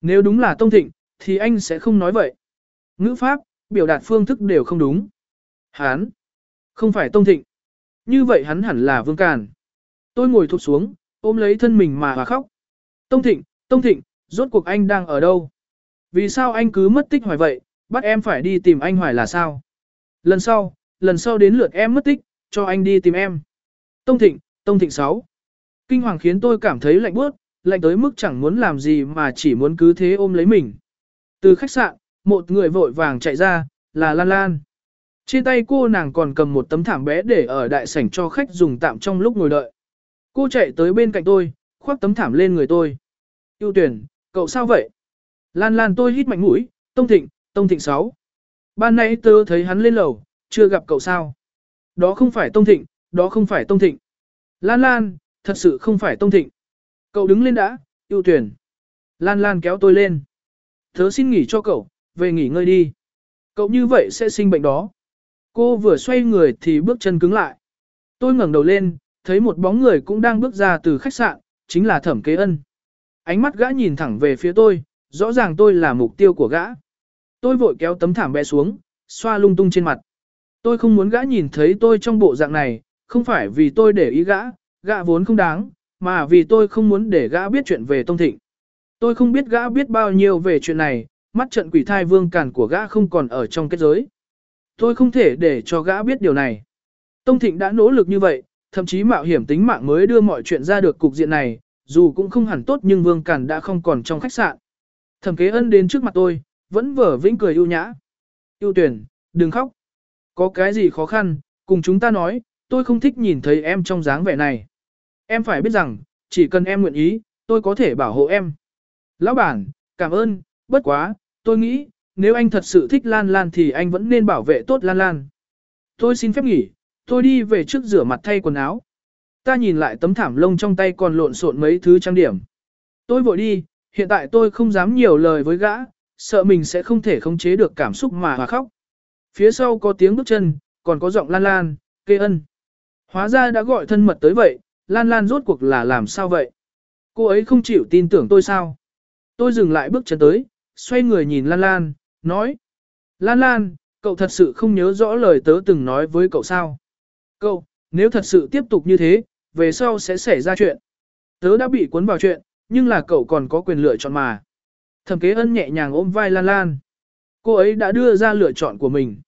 Nếu đúng là Tông Thịnh, thì anh sẽ không nói vậy. Ngữ pháp, biểu đạt phương thức đều không đúng. Hán, không phải Tông Thịnh. Như vậy hắn hẳn là Vương Càn. Tôi ngồi thụt xuống, ôm lấy thân mình mà và khóc. Tông Thịnh, Tông Thịnh, rốt cuộc anh đang ở đâu? Vì sao anh cứ mất tích hoài vậy, bắt em phải đi tìm anh hoài là sao? Lần sau, lần sau đến lượt em mất tích, cho anh đi tìm em. Tông Thịnh, Tông Thịnh 6. Kinh hoàng khiến tôi cảm thấy lạnh bước, lạnh tới mức chẳng muốn làm gì mà chỉ muốn cứ thế ôm lấy mình. Từ khách sạn, một người vội vàng chạy ra, là Lan Lan. Trên tay cô nàng còn cầm một tấm thảm bé để ở đại sảnh cho khách dùng tạm trong lúc ngồi đợi. Cô chạy tới bên cạnh tôi, khoác tấm thảm lên người tôi. Yêu tuyển, cậu sao vậy? Lan Lan tôi hít mạnh mũi, Tông Thịnh, Tông Thịnh 6. Ban nãy tớ thấy hắn lên lầu, chưa gặp cậu sao? Đó không phải Tông Thịnh, đó không phải Tông Thịnh. Lan Lan, thật sự không phải Tông Thịnh. Cậu đứng lên đã, yêu tuyển. Lan Lan kéo tôi lên. Tớ xin nghỉ cho cậu, về nghỉ ngơi đi. Cậu như vậy sẽ sinh bệnh đó. Cô vừa xoay người thì bước chân cứng lại. Tôi ngẩng đầu lên, thấy một bóng người cũng đang bước ra từ khách sạn, chính là thẩm kế ân. Ánh mắt gã nhìn thẳng về phía tôi, rõ ràng tôi là mục tiêu của gã. Tôi vội kéo tấm thảm bé xuống, xoa lung tung trên mặt. Tôi không muốn gã nhìn thấy tôi trong bộ dạng này, không phải vì tôi để ý gã, gã vốn không đáng, mà vì tôi không muốn để gã biết chuyện về Tông Thịnh. Tôi không biết gã biết bao nhiêu về chuyện này, mắt trận quỷ thai vương cản của gã không còn ở trong kết giới. Tôi không thể để cho gã biết điều này. Tông Thịnh đã nỗ lực như vậy, thậm chí mạo hiểm tính mạng mới đưa mọi chuyện ra được cục diện này, dù cũng không hẳn tốt nhưng Vương cản đã không còn trong khách sạn. Thẩm kế ân đến trước mặt tôi, vẫn vở vĩnh cười ưu nhã. Yêu tuyển, đừng khóc. Có cái gì khó khăn, cùng chúng ta nói, tôi không thích nhìn thấy em trong dáng vẻ này. Em phải biết rằng, chỉ cần em nguyện ý, tôi có thể bảo hộ em. Lão bản, cảm ơn, bất quá, tôi nghĩ, nếu anh thật sự thích Lan Lan thì anh vẫn nên bảo vệ tốt Lan Lan. Tôi xin phép nghỉ, tôi đi về trước rửa mặt thay quần áo. Ta nhìn lại tấm thảm lông trong tay còn lộn xộn mấy thứ trang điểm. Tôi vội đi, hiện tại tôi không dám nhiều lời với gã, sợ mình sẽ không thể khống chế được cảm xúc mà hòa khóc. Phía sau có tiếng bước chân, còn có giọng lan lan, kê ân. Hóa ra đã gọi thân mật tới vậy, lan lan rốt cuộc là làm sao vậy? Cô ấy không chịu tin tưởng tôi sao? Tôi dừng lại bước chân tới, xoay người nhìn lan lan, nói. Lan lan, cậu thật sự không nhớ rõ lời tớ từng nói với cậu sao? Cậu, nếu thật sự tiếp tục như thế, về sau sẽ xảy ra chuyện. Tớ đã bị cuốn vào chuyện, nhưng là cậu còn có quyền lựa chọn mà. Thẩm kế ân nhẹ nhàng ôm vai Lan Lan. Cô ấy đã đưa ra lựa chọn của mình.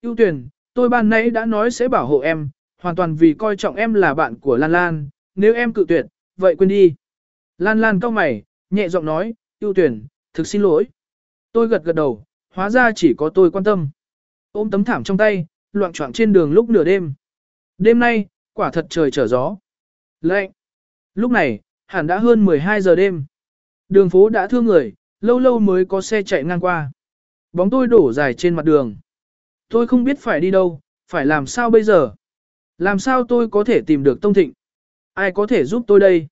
Yêu tuyển, tôi ban nãy đã nói sẽ bảo hộ em, hoàn toàn vì coi trọng em là bạn của Lan Lan, nếu em cự tuyệt, vậy quên đi. Lan Lan cau mày, nhẹ giọng nói, yêu tuyển, thực xin lỗi. Tôi gật gật đầu, hóa ra chỉ có tôi quan tâm. Ôm tấm thảm trong tay, loạn choạng trên đường lúc nửa đêm. Đêm nay, quả thật trời trở gió. Lạnh. Lúc này, hẳn đã hơn 12 giờ đêm. Đường phố đã thương người, lâu lâu mới có xe chạy ngang qua. Bóng tôi đổ dài trên mặt đường. Tôi không biết phải đi đâu, phải làm sao bây giờ. Làm sao tôi có thể tìm được Tông Thịnh? Ai có thể giúp tôi đây?